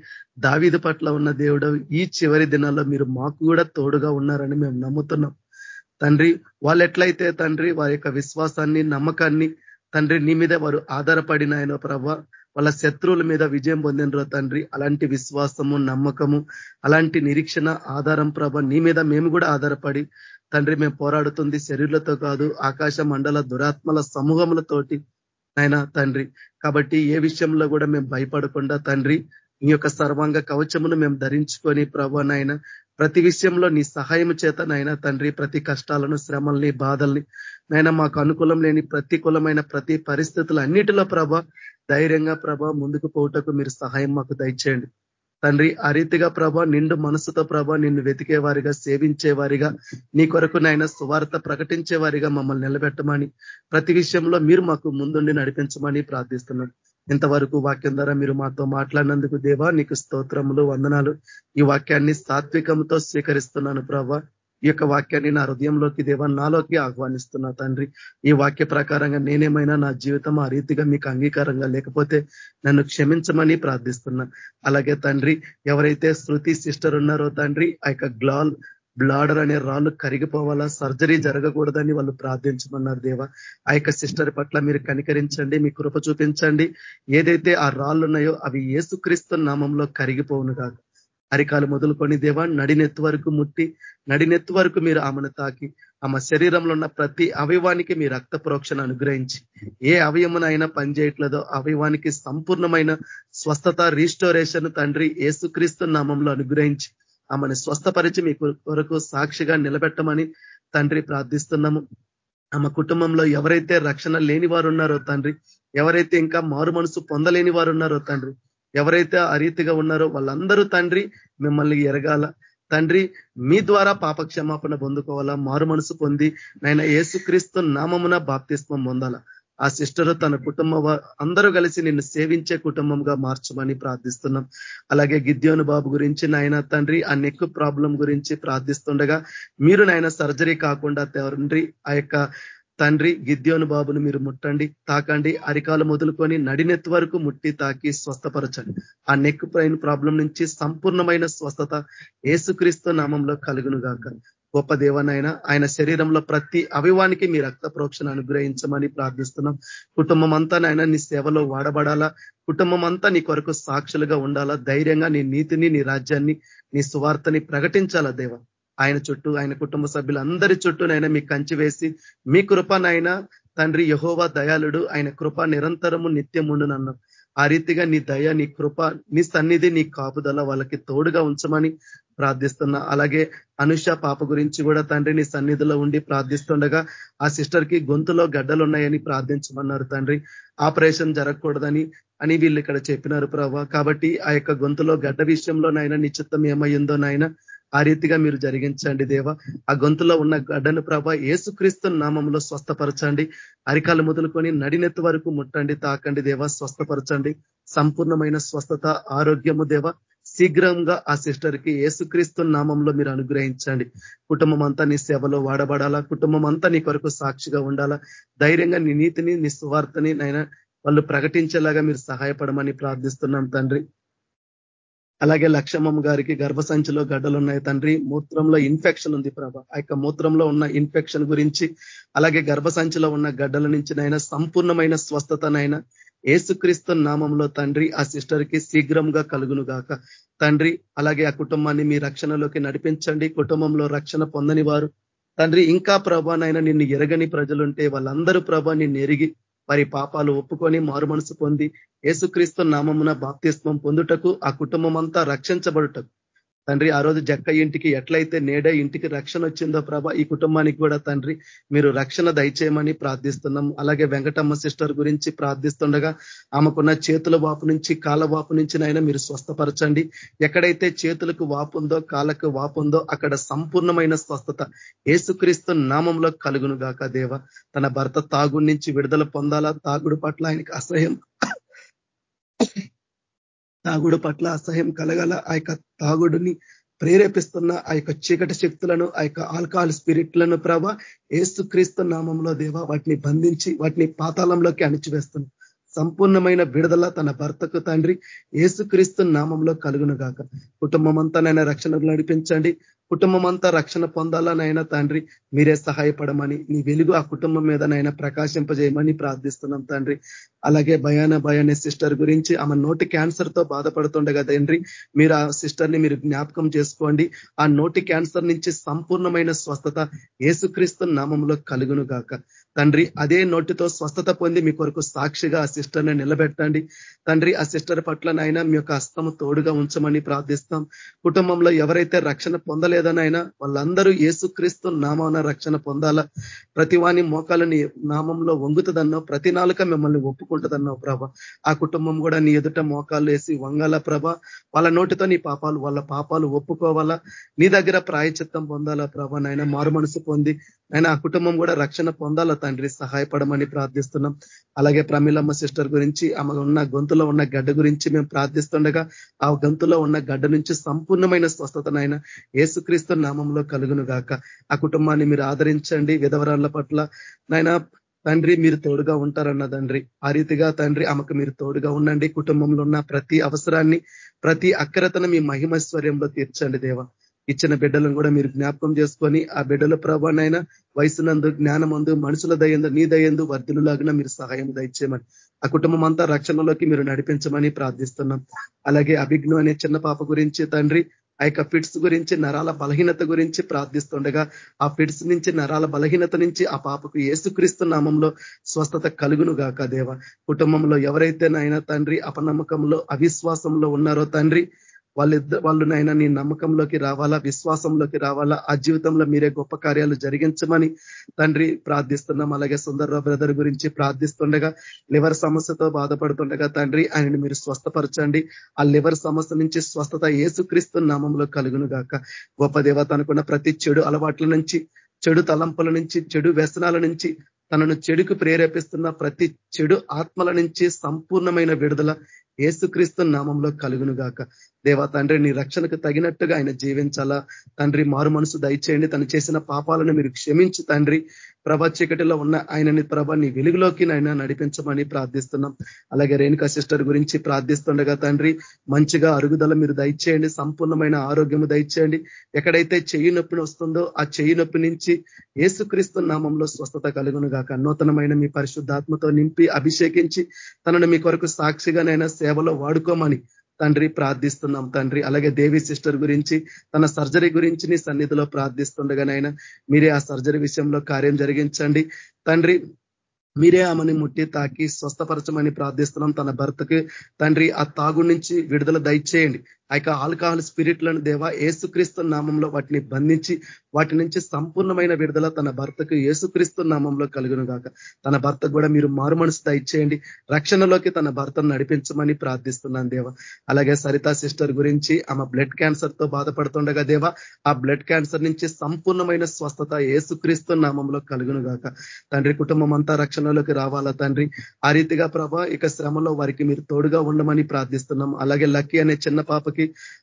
E: దావిది పట్ల ఉన్న దేవుడు ఈ చివరి దినాల్లో మీరు మాకు కూడా తోడుగా ఉన్నారని మేము నమ్ముతున్నాం. తండ్రి వాళ్ళు ఎట్లయితే తండ్రి వారి యొక్క విశ్వాసాన్ని నమ్మకాన్ని తండ్రి నీ మీద వారు ఆధారపడిన ఆయన ప్రభ వాళ్ళ శత్రువుల మీద విజయం పొందినరో తండ్రి. అలాంటి విశ్వాసము నమ్మకము అలాంటి నిరీక్షణ ఆధారం ప్రభ నీ మీద మేము కూడా ఆధారపడి తండ్రి మేము పోరాడుతుంది శరీరులతో కాదు ఆకాశ మండల దురాత్మల సమూహములతోటి ఆయన తండ్రి. కాబట్టి ఏ విషయంలో కూడా మేము భయపడకుండా తండ్రి నీ యొక్క సర్వాంగ కవచమును మేము ధరించుకొని ప్రభా నాయన ప్రతి విషయంలో నీ సహాయం చేత నాయన తండ్రి ప్రతి కష్టాలను శ్రమల్ని బాధల్ని నాయన మాకు అనుకూలం లేని ప్రతికూలమైన ప్రతి పరిస్థితులు అన్నిటిలో ప్రభ ధైర్యంగా ప్రభ ముందుకు పోవటకు మీరు సహాయం మాకు దయచేయండి. తండ్రి ఆ రీతిగా ప్రభా నిండు మనసుతో ప్రభా నిన్ను వెతికే వారిగా సేవించే వారిగా నీ కొరకు నాయన సువార్త ప్రకటించే వారిగా మమ్మల్ని నిలబెట్టమని ప్రతి విషయంలో మీరు మాకు ముందుండి నడిపించమని ప్రార్థిస్తున్నాం. ఇంతవరకు వాక్యం ద్వారా మీరు మాతో మాట్లాడినందుకు దేవా నీకు స్తోత్రములు వందనాలు. ఈ వాక్యాన్ని సాత్వికంతో స్వీకరిస్తున్నాను ప్రభా. ఈ యొక్క వాక్యాన్ని నా హృదయంలోకి దేవా నాలోకి ఆహ్వానిస్తున్నా తండ్రి. ఈ వాక్య ప్రకారంగా నేనేమైనా నా జీవితం ఆ రీతిగా మీకు అంగీకారంగా లేకపోతే నన్ను క్షమించమని ప్రార్థిస్తున్నా. అలాగే తండ్రి ఎవరైతే శృతి సిస్టర్ ఉన్నారో తండ్రి ఆ యొక్క గ్లాల్ బ్లాడర్ అనే రాళ్ళు కరిగిపోవాలా సర్జరీ జరగకూడదని వాళ్ళు ప్రార్థించమన్నారు దేవ. ఆ యొక్క సిస్టర్ పట్ల మీరు కనికరించండి మీ కృప చూపించండి. ఏదైతే ఆ రాళ్ళు ఉన్నాయో అవి ఏసుక్రీస్తు నామంలో కరిగిపోవును కాదు అరికాలు మొదలుకొని దేవా నడినెత్తు వరకు ముట్టి నడినెత్తు వరకు మీరు ఆమెను తాకి. ఆమె శరీరంలో ఉన్న ప్రతి అవయవానికి మీ రక్త ప్రోక్షణ అనుగ్రహించి. ఏ అవయమునైనా పనిచేయట్లేదో అవయవానికి సంపూర్ణమైన స్వస్థత రీస్టోరేషన్ తండ్రి ఏసుక్రీస్తు నామంలో అనుగ్రహించి ఆమెను స్వస్థపరిచి మీ కొరకు సాక్షిగా నిలబెట్టమని తండ్రి ప్రార్థిస్తున్నాము. ఆమె కుటుంబంలో ఎవరైతే రక్షణ లేని వారు ఉన్నారో తండ్రి ఎవరైతే ఇంకా మారు మనసు పొందలేని వారు ఉన్నారో తండ్రి ఎవరైతే ఆ రీతిగా ఉన్నారో వాళ్ళందరూ తండ్రి మిమ్మల్ని ఎరగాల. తండ్రి మీ ద్వారా పాపక్షమాపణ పొందుకోవాలా? మారు మనసు పొంది నాయన ఏసుక్రీస్తు నామమున బాప్తిస్మం పొందాలా. ఆ సిస్టర్ తన కుటుంబం అందరూ కలిసి నిన్ను సేవించే కుటుంబంగా మార్చమని ప్రార్థిస్తున్నాం. అలాగే గిద్యోను బాబు గురించి నాయన తండ్రి ఆ నెక్ ప్రాబ్లం గురించి ప్రార్థిస్తుండగా మీరు నాయన సర్జరీ కాకుండా తండ్రి ఆ యొక్క తండ్రి గిద్యోను బాబును మీరు ముట్టండి తాకండి అరికాలు మొదలుకొని నడినెత్ వరకు ముట్టి తాకి స్వస్థపరచండి. ఆ నెక్ పైన ప్రాబ్లం నుంచి సంపూర్ణమైన స్వస్థత ఏసుక్రీస్తు నామంలో కలుగును గాక గొప్ప దేవనైనా ఆయన శరీరంలో ప్రతి అవివానికి మీ రక్త ప్రోక్షణ అనుగ్రహించమని ప్రార్థిస్తున్నాం. కుటుంబం అంతా నాయన నీ సేవలో వాడబడాలా? కుటుంబం అంతా నీ కొరకు సాక్షులుగా ఉండాలా? ధైర్యంగా నీ నీతిని నీ రాజ్యాన్ని నీ సువార్తని ప్రకటించాలా దేవ? ఆయన చుట్టూ ఆయన కుటుంబ సభ్యులందరి చుట్టూనైనా మీ కంచి వేసి మీ కృపనైనా తండ్రి యహోవా దయాళుడు ఆయన కృప నిరంతరము నిత్యముండునన్నాం ఆ రీతిగా నీ దయ నీ కృప నీ సన్నిధి నీ కాపుదల వాళ్ళకి తోడుగా ఉంచమని ప్రార్థిస్తున్నా. అలాగే అనుష పాప గురించి కూడా తండ్రి నీ సన్నిధిలో ఉండి ప్రార్థిస్తుండగా ఆ సిస్టర్కి గొంతులో గడ్డలు ఉన్నాయని ప్రార్థించమన్నారు తండ్రి. ఆపరేషన్ జరగకూడదని అని వీళ్ళు ఇక్కడ చెప్పినారు ప్రభా. కాబట్టి ఆ యొక్క గొంతులో గడ్డ విషయంలో నాయన నిశ్చిత్తం ఏమయ్యిందో నాయన ఆ రీతిగా మీరు జరిగించండి దేవ. ఆ గొంతులో ఉన్న గడ్డను ప్రభ ఏసుక్రీస్తు నామంలో స్వస్థపరచండి. అరికాలు మొదలుకొని నడినెత్తు వరకు ముట్టండి తాకండి దేవ స్వస్థపరచండి. సంపూర్ణమైన స్వస్థత ఆరోగ్యము దేవ. శీఘ్రంగా ఆ సిస్టర్కి ఏసుక్రీస్తు నామంలో మీరు అనుగ్రహించండి. కుటుంబం అంతా నీ సేవలో వాడబడాలా? కుటుంబం అంతా నీ కొరకు సాక్షిగా ఉండాలా? ధైర్యంగా నీ నీతిని నీ సువార్తని నైనా వాళ్ళు ప్రకటించేలాగా మీరు సహాయపడమని ప్రార్థిస్తున్నాం తండ్రి. అలాగే లక్ష్మమ్మ గారికి గర్భసంచిలో గడ్డలు ఉన్నాయి తండ్రి. మూత్రంలో ఇన్ఫెక్షన్ ఉంది ప్రభ. ఆ యొక్క మూత్రంలో ఉన్న ఇన్ఫెక్షన్ గురించి అలాగే గర్భసంచిలో ఉన్న గడ్డల నుంచి నైనా సంపూర్ణమైన స్వస్థతనైనా ఏసుక్రీస్తు నామంలో తండ్రి ఆ సిస్టర్కి శీఘ్రంగా కలుగును గాక. తండ్రి అలాగే ఆ కుటుంబాన్ని మీ రక్షణలోకి నడిపించండి. కుటుంబంలో రక్షణ పొందని వారు. తండ్రి ఇంకా ప్రభానైనా నిన్ను ఎరగని ప్రజలుంటే వాళ్ళందరూ ప్రభా నిన్ను ఎరిగి వారి పాపాలు ఒప్పుకొని మారు మనసు పొంది యేసుక్రీస్తు నామమున బాప్తిస్మం పొందుటకు ఆ కుటుంబం అంతా రక్షించబడుటకు. తండ్రి ఆ రోజు జక్క ఇంటికి ఎట్లయితే నేడే ఇంటికి రక్షణ వచ్చిందో ప్రభ ఈ కుటుంబానికి కూడా తండ్రి మీరు రక్షణ దయచేయమని ప్రార్థిస్తున్నాం. అలాగే వెంకటమ్మ సిస్టర్ గురించి ప్రార్థిస్తుండగా ఆమెకున్న చేతుల వాపు నుంచి కాళ్ళ వాపు నుంచి నైనా మీరు స్వస్థపరచండి. ఎక్కడైతే చేతులకు వాపు ఉందో కాళ్ళకు వాపు ఉందో అక్కడ సంపూర్ణమైన స్వస్థత ఏసుక్రీస్తు నామంలో కలుగును గాక దేవ. తన భర్త తాగుడి నుంచి విడుదల పొందాలా? తాగుడు పట్ల ఆయనకి అసహ్యం. తాగుడు పట్ల అసహ్యం కలగల ఆ యొక్క తాగుడుని ప్రేరేపిస్తున్న ఆ యొక్క చీకటి శక్తులను ఆ యొక్క ఆల్కహాల్ స్పిరిట్లను ప్రభ ఏసుక్రీస్తు నామంలో దేవ వాటిని బంధించి వాటిని పాతాళంలోకి అణిచివేస్తుంది సంపూర్ణమైన విడుదల తన భర్తకు తండ్రి ఏసుక్రీస్తు నామంలో కలుగును గాక. కుటుంబం అంతా నైనా రక్షణ నడిపించండి. కుటుంబం అంతా రక్షణ పొందాలనైనా తండ్రి మీరే సహాయపడమని నీ వెలుగు ఆ కుటుంబం మీద నైనా ప్రకాశింపజేయమని ప్రార్థిస్తున్నాం తండ్రి. అలాగే భయాన భయానే సిస్టర్ గురించి ఆమె నోటి క్యాన్సర్తో బాధపడుతుండగా తండ్రి మీరు ఆ సిస్టర్ని మీరు జ్ఞాపకం చేసుకోండి. ఆ నోటి క్యాన్సర్ నుంచి సంపూర్ణమైన స్వస్థత ఏసుక్రీస్తు నామంలో కలుగును గాక. తండ్రి అదే నోటితో స్వస్థత పొంది మీ కొరకు సాక్షిగా ఆ సిస్టర్ని నిలబెట్టండి. తండ్రి ఆ సిస్టర్ పట్లనైనా మీ యొక్క హస్తము తోడుగా ఉంచమని ప్రార్థిస్తాం. కుటుంబంలో ఎవరైతే రక్షణ పొందలేదనైనా వాళ్ళందరూ ఏసుక్రీస్తు నామాన రక్షణ పొందాలా? ప్రతివాని మోకాలని నామంలో వంగుతుందన్నో ప్రతి నాలుక మిమ్మల్ని ఒప్పుకుంటుందన్నావు ప్రభ. ఆ కుటుంబం కూడా నీ ఎదుట మోకాలు వేసి వంగాల ప్రభ? వాళ్ళ నోటితో నీ పాపాలు వాళ్ళ పాపాలు ఒప్పుకోవాలా? నీ దగ్గర ప్రాయచిత్తం పొందాలా ప్రభ? నాయన మారు మనసు పొంది ఆయన ఆ కుటుంబం కూడా రక్షణ పొందాలా? తండ్రి సహాయపడమని ప్రార్థిస్తున్నాం. అలాగే ప్రమిలమ్మ సిస్టర్ గురించి ఆమె ఉన్న గొంతులో ఉన్న గడ్డ గురించి మేము ప్రార్థిస్తుండగా ఆ గొంతులో ఉన్న గడ్డ నుంచి సంపూర్ణమైన స్వస్థతనైన ఏసుక్రీస్తు నామంలో కలుగును గాక. ఆ కుటుంబాన్ని మీరు ఆదరించండి. విధవరాళ్ళ పట్ల నాయన తండ్రి మీరు తోడుగా ఉంటారన్న తండ్రి. ఆ రీతిగా తండ్రి ఆమెకు మీరు తోడుగా ఉండండి. కుటుంబంలో ఉన్న ప్రతి అవసరాన్ని ప్రతి అక్కరతను మీ మహిమైశ్వర్యంలో తీర్చండి దేవా. ఇచ్చిన బిడ్డలను కూడా మీరు జ్ఞాపకం చేసుకొని ఆ బిడ్డల ప్రభానైనా వయసునందు జ్ఞానమందు మనుషుల దయందు నీ దయందు వర్ధులులాగిన మీరు సహాయం దయచేయమని. ఆ కుటుంబం అంతా రక్షణలోకి మీరు నడిపించమని ప్రార్థిస్తున్నాం. అలాగే అభిజ్ఞ అనే చిన్న పాప గురించి తండ్రి ఆ యొక్క ఫిట్స్ గురించి నరాల బలహీనత గురించి ప్రార్థిస్తుండగా ఆ ఫిట్స్ నుంచి నరాల బలహీనత నుంచి ఆ పాపకు ఏసుక్రీస్తు నామంలో స్వస్థత కలుగును గాక దేవ. కుటుంబంలో ఎవరైతే నాయన తండ్రి అపనమ్మకంలో అవిశ్వాసంలో ఉన్నారో తండ్రి వాళ్ళిద్దరు వాళ్ళు నైనా నీ నమ్మకంలోకి రావాలా విశ్వాసంలోకి రావాలా? ఆ జీవితంలో మీరే గొప్ప కార్యాలు జరిగించమని తండ్రి ప్రార్థిస్తున్నాం. అలాగే సుందర్రావు బ్రదర్ గురించి ప్రార్థిస్తుండగా లివర్ సమస్యతో బాధపడుతుండగా తండ్రి ఆయనని మీరు స్వస్థపరచండి. ఆ లివర్ సమస్య నుంచి స్వస్థత ఏసుక్రీస్తు నామంలో కలుగును గాక. గొప్ప దేవత అనుకున్న ప్రతి చెడు అలవాట్ల నుంచి చెడు తలంపుల నుంచి చెడు వ్యసనాల నుంచి తనను చెడుకు ప్రేరేపిస్తున్న ప్రతి చెడు ఆత్మల నుంచి సంపూర్ణమైన విడుదల ఏసుక్రీస్తు నామంలో కలుగును గాక. దేవా తండ్రి నీ రక్షణకు తగినట్టుగా ఆయన జీవించాలా? తండ్రి మారు మనసు దయచేయండి. తను చేసిన పాపాలను మీరు క్షమించి తండ్రి. ప్రభ చీకటిలో ఉన్న ఆయనని ప్రభ నీ వెలుగులోకి నాయన నడిపించమని ప్రార్థిస్తున్నాం. అలాగే రేణుకా సిస్టర్ గురించి ప్రార్థిస్తుండగా తండ్రి మంచిగా అరుగుదల మీరు దయచేయండి సంపూర్ణమైన ఆరోగ్యము దయచేయండి. ఎక్కడైతే చెయ్యి నొప్పి వస్తుందో ఆ చెయ్యి నొప్పి నుంచి ఏసుక్రీస్తు నామంలో స్వస్థత కలుగును గాక నూతనమైన మీ పరిశుద్ధాత్మతో నింపి అభిషేకించి తనను మీ కొరకు సాక్షిగానైనా సేవలో వాడుకోమని తండ్రి ప్రార్థిస్తున్నాం తండ్రి. అలాగే దేవి సిస్టర్ గురించి తన సర్జరీ గురించి నీ సన్నిధిలో ప్రార్థిస్తుండగానైనా మీరే ఆ సర్జరీ విషయంలో కార్యం జరిగించండి. తండ్రి మీరే ఆమెని ముట్టి తాకి స్వస్థపరచమని ప్రార్థిస్తున్నాం. తన భర్తకి తండ్రి ఆ తాగు నుంచి విడుదల దయచేయండి. ఆ యొక్క ఆల్కహాల్ స్పిరిట్లను దేవ ఏసుక్రీస్తు నామంలో వాటిని బంధించి వాటి నుంచి సంపూర్ణమైన విడుదల తన భర్తకు ఏసుక్రీస్తు నామంలో కలుగును గాక. తన భర్త కూడా మీరు మారుమనసు దయచేయండి. రక్షణలోకి తన భర్తను నడిపించమని ప్రార్థిస్తున్నాను దేవ. అలాగే సరితా సిస్టర్ గురించి ఆమె బ్లడ్ క్యాన్సర్తో బాధపడుతుండగా దేవ ఆ బ్లడ్ క్యాన్సర్ నుంచి సంపూర్ణమైన స్వస్థత ఏసుక్రీస్తు నామంలో కలుగును గాక. తండ్రి కుటుంబం అంతా రక్షణలోకి రావాలా తండ్రి? ఆ రీతిగా ప్రభా ఇక శ్రమలో వారికి మీరు తోడుగా ఉండమని ప్రార్థిస్తున్నాం. అలాగే లక్కీ అనే చిన్న పాపకి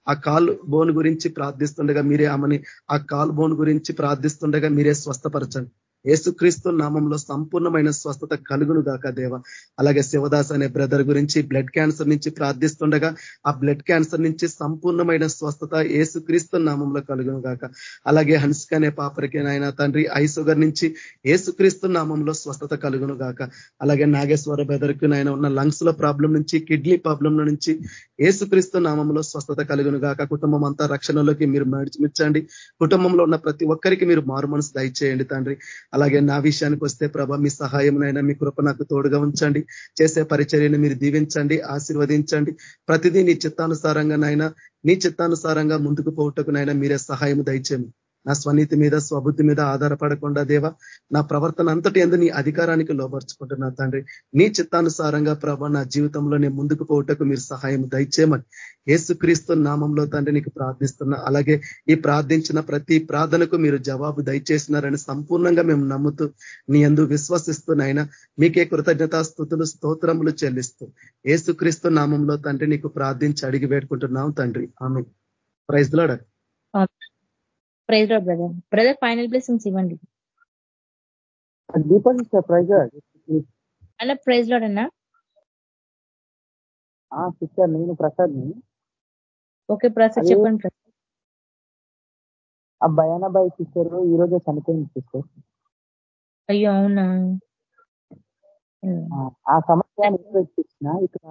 E: ఆ కాల్ బోన్ గురించి ప్రార్థిస్తుండగా మీరే ఆమెని ఆ కాల్ బోన్ గురించి ప్రార్థిస్తుండగా మీరే స్వస్థపరచండి. ఏసుక్రీస్తు నామంలో సంపూర్ణమైన స్వస్థత కలుగును గాక దేవ. అలాగే శివదాస్ అనే బ్రదర్ గురించి బ్లడ్ క్యాన్సర్ నుంచి ప్రార్థిస్తుండగా ఆ బ్లడ్ క్యాన్సర్ నుంచి సంపూర్ణమైన స్వస్థత ఏసుక్రీస్తు నామంలో కలుగును గాక. అలాగే హన్స్క అనే పాపరికి నాయన తండ్రి ఐ షుగర్ నుంచి ఏసుక్రీస్తు నామంలో స్వస్థత కలుగును గాక. అలాగే నాగేశ్వర బ్రదర్కి నాయన ఉన్న లంగ్స్లో ప్రాబ్లం నుంచి కిడ్నీ ప్రాబ్లం నుంచి ఏసుక్రీస్తు నామంలో స్వస్థత కలుగును గాక. కుటుంబం అంతా రక్షణలోకి మీరు మడిచిమిచ్చండి. కుటుంబంలో ఉన్న ప్రతి ఒక్కరికి మీరు మారు మనసు దయచేయండి తండ్రి. అలాగే నా విషయానికి వస్తే ప్రభ మీ సహాయమునైనా మీ కృప నాకు తోడుగా ఉంచండి. చేసే పరిచర్యను మీరు దీవించండి ఆశీర్వదించండి. ప్రతిదీ నీ చిత్తానుసారంగా నైనా నీ చిత్తానుసారంగా ముందుకు పోవటకునైనా మీరే సహాయం దయచేయండి నా స్వనీతి మీద స్వబుద్ధి మీద ఆధారపడకుండా దేవా నా ప్రవర్తన అంతటి ఎందు నీ అధికారానికి లోపరుచుకుంటున్నా తండ్రి. నీ చిత్తానుసారంగా ప్రభ నా జీవితంలో నేను ముందుకు పోవటకు మీరు సహాయం దయచేయమని ఏసుక్రీస్తు నామంలో తండ్రి నీకు ప్రార్థిస్తున్నా. అలాగే ఈ ప్రార్థించిన ప్రతి ప్రార్థనకు మీరు జవాబు దయచేసినారని సంపూర్ణంగా మేము నమ్ముతూ నీ ఎందు విశ్వసిస్తున్నాయినా మీకే కృతజ్ఞతాస్థుతులు స్తోత్రములు చెల్లిస్తూ ఏసుక్రీస్తు నామంలో తండ్రి నీకు ప్రార్థించి అడిగి వేడుకుంటున్నాం తండ్రి. ఆమె ప్రైజ్ లాడ.
B: ప్రైజ్లో బ్రదర్ బ్రదర్ ఫైనల్ బ్లెస్సింగ్స్ ఇవ్వండి
F: ప్రైజ్
B: అలా ప్రైజ్లో అన్నా?
F: సిస్టర్ నేను ప్రసాద్ని
B: ఓకే ప్రసాద్ చెప్పండి ప్రసాద్.
F: ఆ భయానాబాయి సిస్టర్ ఈ రోజే చనిపోయింది సిస్టర్
B: అయ్యో అవునా?
F: ఆ సమస్య ఇక్కడ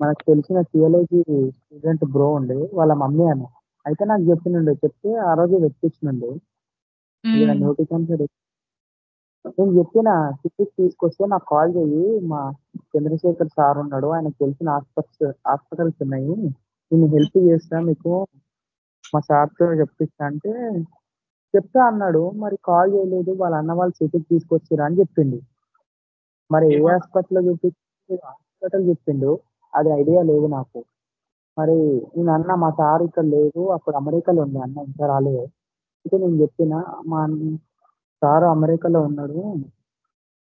F: మనకు తెలిసిన థియాలజీ స్టూడెంట్ బ్రో ఉండే వాళ్ళ మమ్మీ అని అయితే నాకు చెప్పిండే చెప్తే ఆ రోజు వెతికించినండి. నోటిఫికేషన్ నేను చెప్పిన సిటీకి తీసుకొస్తే నాకు కాల్ చేయి. మా చంద్రశేఖర్ సార్ ఉన్నాడు ఆయనకు తెలిసిన హాస్పిటల్స్ హాస్పిటల్స్ ఉన్నాయి. నేను హెల్ప్ చేస్తా మీకు. మా సార్తో చెప్పిస్తా అంటే చెప్తా అన్నాడు. మరి కాల్ చేయలేదు. వాళ్ళ అన్న వాళ్ళు సిటీకి తీసుకొచ్చిరా అని చెప్పిండు. మరి ఏ హాస్పిటల్ చూపి హాస్పిటల్ చెప్పిండు. అది ఐడియా లేదు నాకు. మరి నేను అన్న మా సార్ ఇక్కడ లేదు. అప్పుడు అమెరికాలో ఉంది అన్న ఇంకా రాలేదు. అయితే నేను చెప్పిన మా సార్ అమెరికాలో ఉన్నాడు.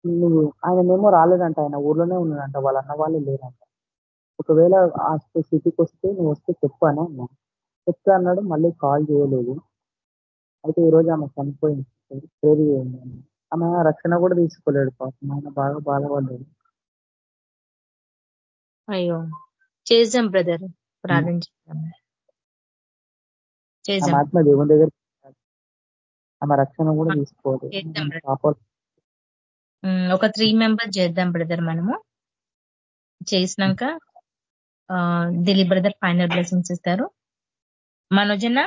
F: నువ్వు ఆయనేమో రాలేదంట ఆయన ఊర్లోనే ఉన్నాడంట వాళ్ళ అన్న వాళ్ళు లేరంట. ఒకవేళ ఆ సిటీకి వస్తే నువ్వు వస్తే చెప్పాను అన్నా చెప్తా అన్నాడు మళ్ళీ కాల్ చేయలేదు. అయితే ఈరోజు ఆమె చనిపోయింది ప్రేరు చేయండి ఆమె రక్షణ కూడా తీసుకోలేడు పాపం ఆయన బాగా బాధపడ్డాడు.
B: అయ్యో చేద్దాం బ్రదర్. ప్రార్థించాం
F: ఆత్మ దేవుని దగ్గర ఆమె రక్షణ కూడా తీసుకోవాలి.
B: ఒక త్రీ మెంబర్స్ చేద్దాం బ్రదర్ మనము. చేసినాక దిలీప్ బ్రదర్ ఫైనల్ బ్లెసింగ్స్ ఇస్తారు. మనోజన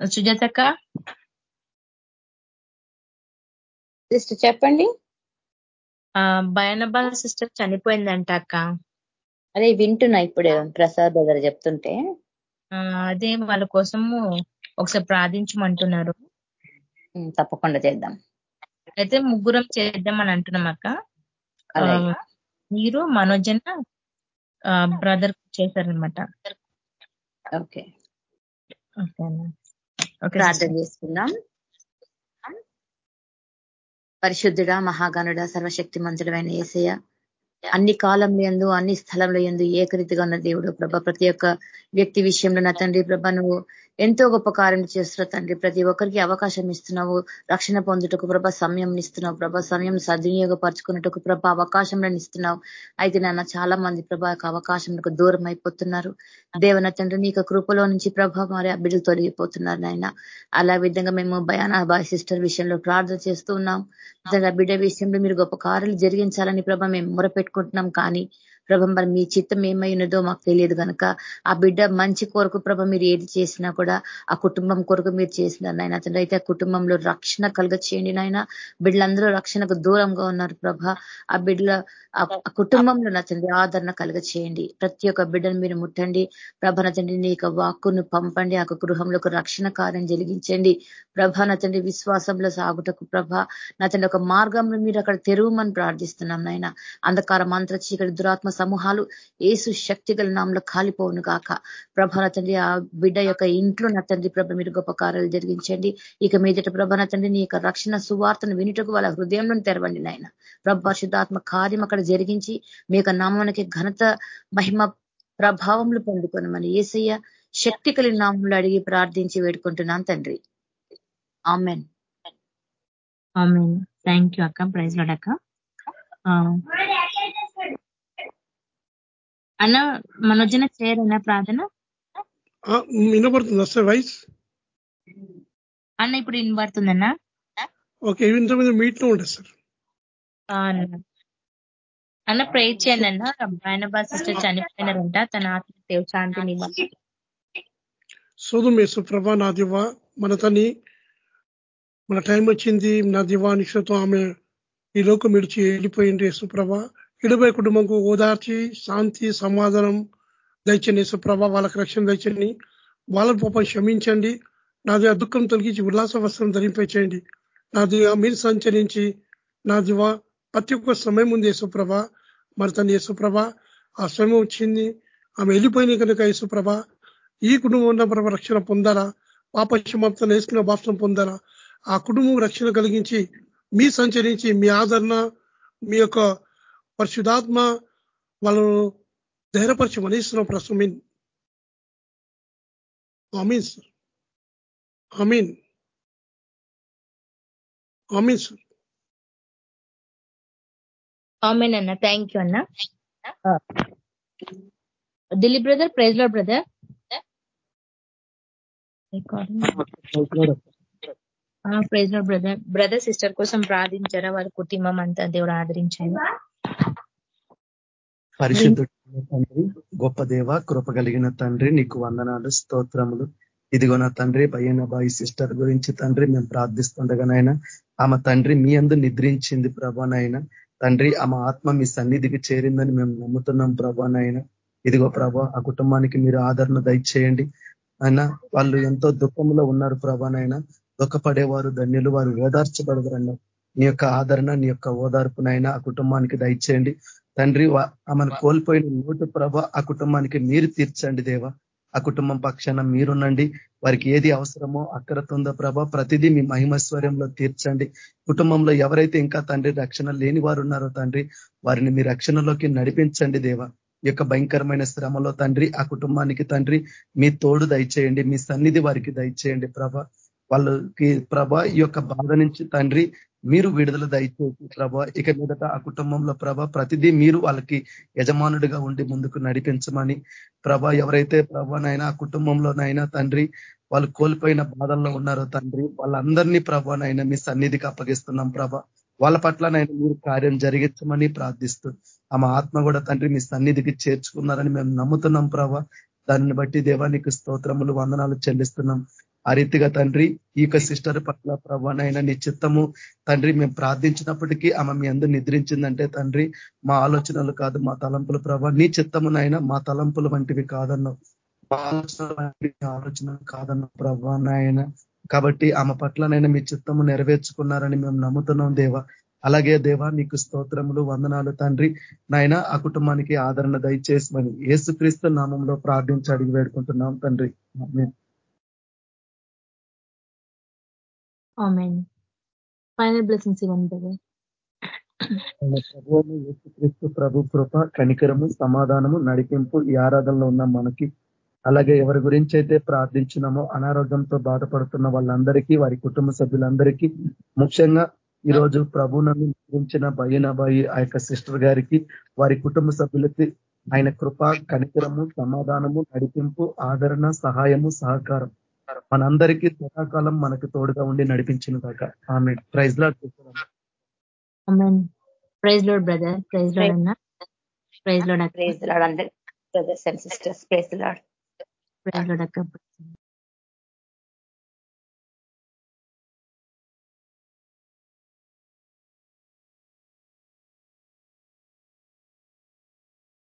B: సుజాతక్క?
G: చెప్పండి.
B: బయనబా సిస్టర్ చనిపోయిందంట అక్క.
G: అదే వింటున్నా ఇప్పుడు ప్రసాద్ దగ్గర చెప్తుంటే.
B: అదే వాళ్ళ కోసము ఒకసారి ప్రార్థించమంటున్నారు.
G: తప్పకుండా చేద్దాం.
B: అయితే ముగ్గురం చేద్దాం అని అంటున్నాం అక్క. మీరు మనోజన బ్రదర్ చేశారనమాట
G: ఓకే. ప్రార్థన చేసుకుందాం. పరిశుద్ధుడ మహాగణుడ సర్వశక్తి మంతుడమైన ఏసయ్య. అన్ని కాలంలో ఎందు అన్ని స్థలంలో ఎందు ఏకరీతిగా ఉన్న దేవుడు ప్రభ. ప్రతి ఒక్క వ్యక్తి విషయంలో నా తండ్రి ప్రభ నువ్వు ఎంతో గొప్ప కార్యం చేస్తున్నావు తండ్రి ప్రతి ఒక్కరికి అవకాశం ఇస్తున్నావు. రక్షణ పొందుటకు ప్రభ సమయం ఇస్తున్నావు ప్రభ. సమయం సద్వినియోగపరచుకున్నట్టుకు ప్రభ అవకాశంలో ఇస్తున్నావు. అయితే నాన్న చాలా మంది ప్రభ అవకాశంకు దూరం అయిపోతున్నారు. దేవన తండ్రి నీకు కృపలో నుంచి ప్రభ మరి బిడ్డలు తొలగిపోతున్నారు నాయన. అలా విధంగా మేము భయానా బాయ్ సిస్టర్ విషయంలో ప్రార్థన చేస్తూ ఉన్నాం. బిడ్డ విషయంలో మీరు గొప్ప కార్యాలు జరిగించాలని ప్రభ మేము మొరపెట్టుకుంటున్నాం. కానీ ప్రభ మరి మీ చిత్తం ఏమై ఉన్నదో మాకు తెలియదు కనుక ఆ బిడ్డ మంచి కొరకు ప్రభ మీరు ఏది చేసినా కూడా ఆ కుటుంబం కొరకు మీరు చేసినారు నాయన. అతను అయితే ఆ కుటుంబంలో రక్షణ కలుగ చేయండి నాయన. బిడ్డలందరూ రక్షణకు దూరంగా ఉన్నారు ప్రభ. ఆ బిడ్డల ఆ కుటుంబంలో నచ్చండి ఆదరణ కలుగ చేయండి ప్రతి ఒక్క బిడ్డను మీరు ముట్టండి. ప్రభ తండ్రి నీ యొక్క వాక్కును పంపండి. ఆ గృహంలో రక్షణ కార్యం జరిగించండి. ప్రభ నా విశ్వాసంలో సాగుటకు ప్రభ నా ఒక మార్గంలో మీరు అక్కడ తెరువుమని ప్రార్థిస్తున్నాం నాయన. అంధకార మంత్ర చీకటి దురాత్మ సమూహాలు ఏసు శక్తి గల నామంలో కాలిపోవును కాక ప్రభాన తండ్రి ఆ బిడ్డ యొక్క ఇంట్లో నా తండ్రి ప్రభ మీరు గొప్ప కార్యాలు జరిగించండి. ఇక మీదట ప్రభాన తండ్రి నీ యొక్క రక్షణ సువార్తను వినుటకు వాళ్ళ హృదయంలో తెరవండి నాయన. ప్రభ శుద్ధాత్మ కార్యం అక్కడ జరిగించి మీ యొక్క నామానికి ఘనత మహిమ ప్రభావంలో పొందుకొని మన ఏసయ్య శక్తి కలిగిన నామంలో అడిగి ప్రార్థించి వేడుకుంటున్నాను తండ్రి. ఆమెన్.
B: థ్యాంక్ యూ అక్క. ప్రైజ్ అక్క. అన్న మనోజన చేయరన్నా ప్రార్థన?
D: వినబడుతుంది వస్తే వైస్
B: అన్న ఇప్పుడు వినబడుతుందన్నా?
D: ఓకే ఇంతమంది మీట్లో ఉంటుంది సార్.
B: అన్న. ప్రే చేయండి అన్న బాయనబా సిస్టర్ చనిపోయినారంట తన ఆత్మ శాంతిని
D: సోదమేసు ప్రభా నా దివ మన తని మన టైం వచ్చింది నా దివానిక్షతో ఆమె ఈ లోకం విడిచి వెళ్ళిపోయింది యేసుప్రభ ఇడబై కుటుంబంకు ఓదార్చి శాంతి సమాధానం దయచండి యేసుప్రభ వాళ్ళకి రక్షణ దయచండి వాళ్ళ పాపం క్షమించండి. నాది దుఃఖం తొలగించి ఉల్లాస వస్త్రం ధరింపచేయండి నాది మీరు సంచరించి నా దివ ప్రతి ఒక్క సమయం ఉంది యేసుప్రభ మరి తన యేసుప్రభ ఆ సమయం వచ్చింది. ఆమె వెళ్ళిపోయిన కనుక యేసుప్రభ ఈ కుటుంబం ఉన్న ప్రభ రక్షణ పొందాలా? పాపక్షమాప్తను వేసుకున్న భాషను పొందాలా? ఆ కుటుంబం రక్షణ కలిగించి మీ సంచరించి మీ ఆదరణ మీ యొక్క పరిశుధాత్మ వాళ్ళను ధైర్యపరిచి మనీస్తున్నాం ప్రస్తుతం. అమీన్ సార్ అమీన్ అమీన్ సార్
B: ఆమెన్ అన్న. థ్యాంక్ యూ అన్న. దిలీప్ బ్రదర్ ప్రైజ్లో బ్రదర్ ప్రైజ్లో బ్రదర్ బ్రదర్ సిస్టర్ కోసం ప్రార్థించారా? వారి కుటుంబం అంతా దేవుడు ఆదరించారు.
E: పరిశుద్ధుడు తండ్రి గొప్ప దేవ కృప కలిగిన తండ్రి నీకు వందనాలు స్తోత్రములు. ఇదిగో నా తండ్రి భయన బాయి సిస్టర్ గురించి తండ్రి మేము ప్రార్థిస్తుండగానైనా ఆమె తండ్రి మీ అందు నిద్రించింది ప్రభానైనా తండ్రి ఆమె ఆత్మ మీ సన్నిధికి చేరిందని మేము నమ్ముతున్నాం ప్రభానైనా ఇదిగో ప్రభా ఆ కుటుంబానికి మీరు ఆదరణ దయచేయండి. అయినా వాళ్ళు ఎంతో దుఃఖంలో ఉన్నారు ప్రభానైనా దుఃఖపడేవారు ధన్యులు వారు ఓదార్చబడదరన్న నీ యొక్క ఆదరణ నీ యొక్క ఓదార్పునైనా ఆ కుటుంబానికి దయచేయండి. తండ్రి ఆమెను కోల్పోయిన నోటు ప్రభ ఆ కుటుంబానికి మీరు తీర్చండి దేవ. ఆ కుటుంబం పక్షాన మీరునండి వారికి ఏది అవసరమో అక్కరతుందో ప్రభ ప్రతిదీ మీ మహిమస్వర్యంలో తీర్చండి. కుటుంబంలో ఎవరైతే ఇంకా తండ్రి రక్షణ లేని వారు ఉన్నారో తండ్రి వారిని మీ రక్షణలోకి నడిపించండి దేవ. ఈ యొక్క భయంకరమైన శ్రమలో తండ్రి ఆ కుటుంబానికి తండ్రి మీ తోడు దయచేయండి. మీ సన్నిధి వారికి దయచేయండి ప్రభ. వాళ్ళకి ప్రభ ఈ యొక్క బాధ నుంచి తండ్రి మీరు విడుదల దయచేసి ప్రభా ఇక మీదట ఆ కుటుంబంలో ప్రభ ప్రతిదీ మీరు వాళ్ళకి యజమానుడిగా ఉండి ముందుకు నడిపించమని ప్రభ ఎవరైతే ప్రభానైనా ఆ కుటుంబంలోనైనా తండ్రి వాళ్ళు కోల్పోయిన బాధల్లో ఉన్నారో తండ్రి వాళ్ళందరినీ ప్రభానైనా మీ సన్నిధికి అప్పగిస్తున్నాం ప్రభ. వాళ్ళ పట్లనైనా మీరు కార్యం జరిగించమని ప్రార్థిస్తూ ఆమె ఆత్మ కూడా తండ్రి మీ సన్నిధికి చేర్చుకున్నారని మేము నమ్ముతున్నాం ప్రభా. దానిని బట్టి దేవానికి స్తోత్రములు వందనాలు చెల్లిస్తున్నాం. ఆ రీతిగా తండ్రి ఈ యొక్క సిస్టర్ పట్ల ప్రభానైనా నీ చిత్తము తండ్రి మేము ప్రార్థించినప్పటికీ ఆమె మీ అందరూ నిద్రించిందంటే తండ్రి మా ఆలోచనలు కాదు మా తలంపులు ప్రభా. నీ చిత్తమునైనా మా తలంపులు వంటివి కాదన్నావు. మా ఆలోచన ఆలోచన కాదన్న ప్రభానైనా. కాబట్టి ఆమె పట్లనైనా మీ చిత్తము నెరవేర్చుకున్నారని మేము నమ్ముతున్నాం దేవా. అలాగే దేవా నీకు స్తోత్రములు వందనాలు తండ్రి. నాయన ఆ కుటుంబానికి ఆదరణ దయచేసి దయచేసమని ఏసుక్రీస్తు నామంలో ప్రార్థించి అడిగి వేడుకుంటున్నాం తండ్రి.
B: ఫైనల్ ఇవ్వండి
E: క్రీస్తు ప్రభు కృప కనికరము సమాధానము నడిపింపు ఈ ఆరాధనలో ఉన్న మనకి అలాగే ఎవరి గురించి అయితే ప్రార్థించినామో అనారోగ్యంతో బాధపడుతున్న వాళ్ళందరికీ వారి కుటుంబ సభ్యులందరికీ ముఖ్యంగా ఈరోజు ప్రభునను గురించిన భయనబాయి ఆ యొక్క సిస్టర్ గారికి వారి కుటుంబ సభ్యులకి ఆయన కృప కనికరము సమాధానము నడిపింపు ఆదరణ సహాయము సహకారం. మనందరికీ సదాకాలం మనకు తోడుగా ఉండి నడిపించిన దాకా. ఆమె praise lord
B: praise lord brother. Praise lord అన్న. ప్రైజ్ లోడ్
G: ప్రైజ్ లాడ్ అందరు brothers and sisters. Praise lord.
B: Praise lord అక్క.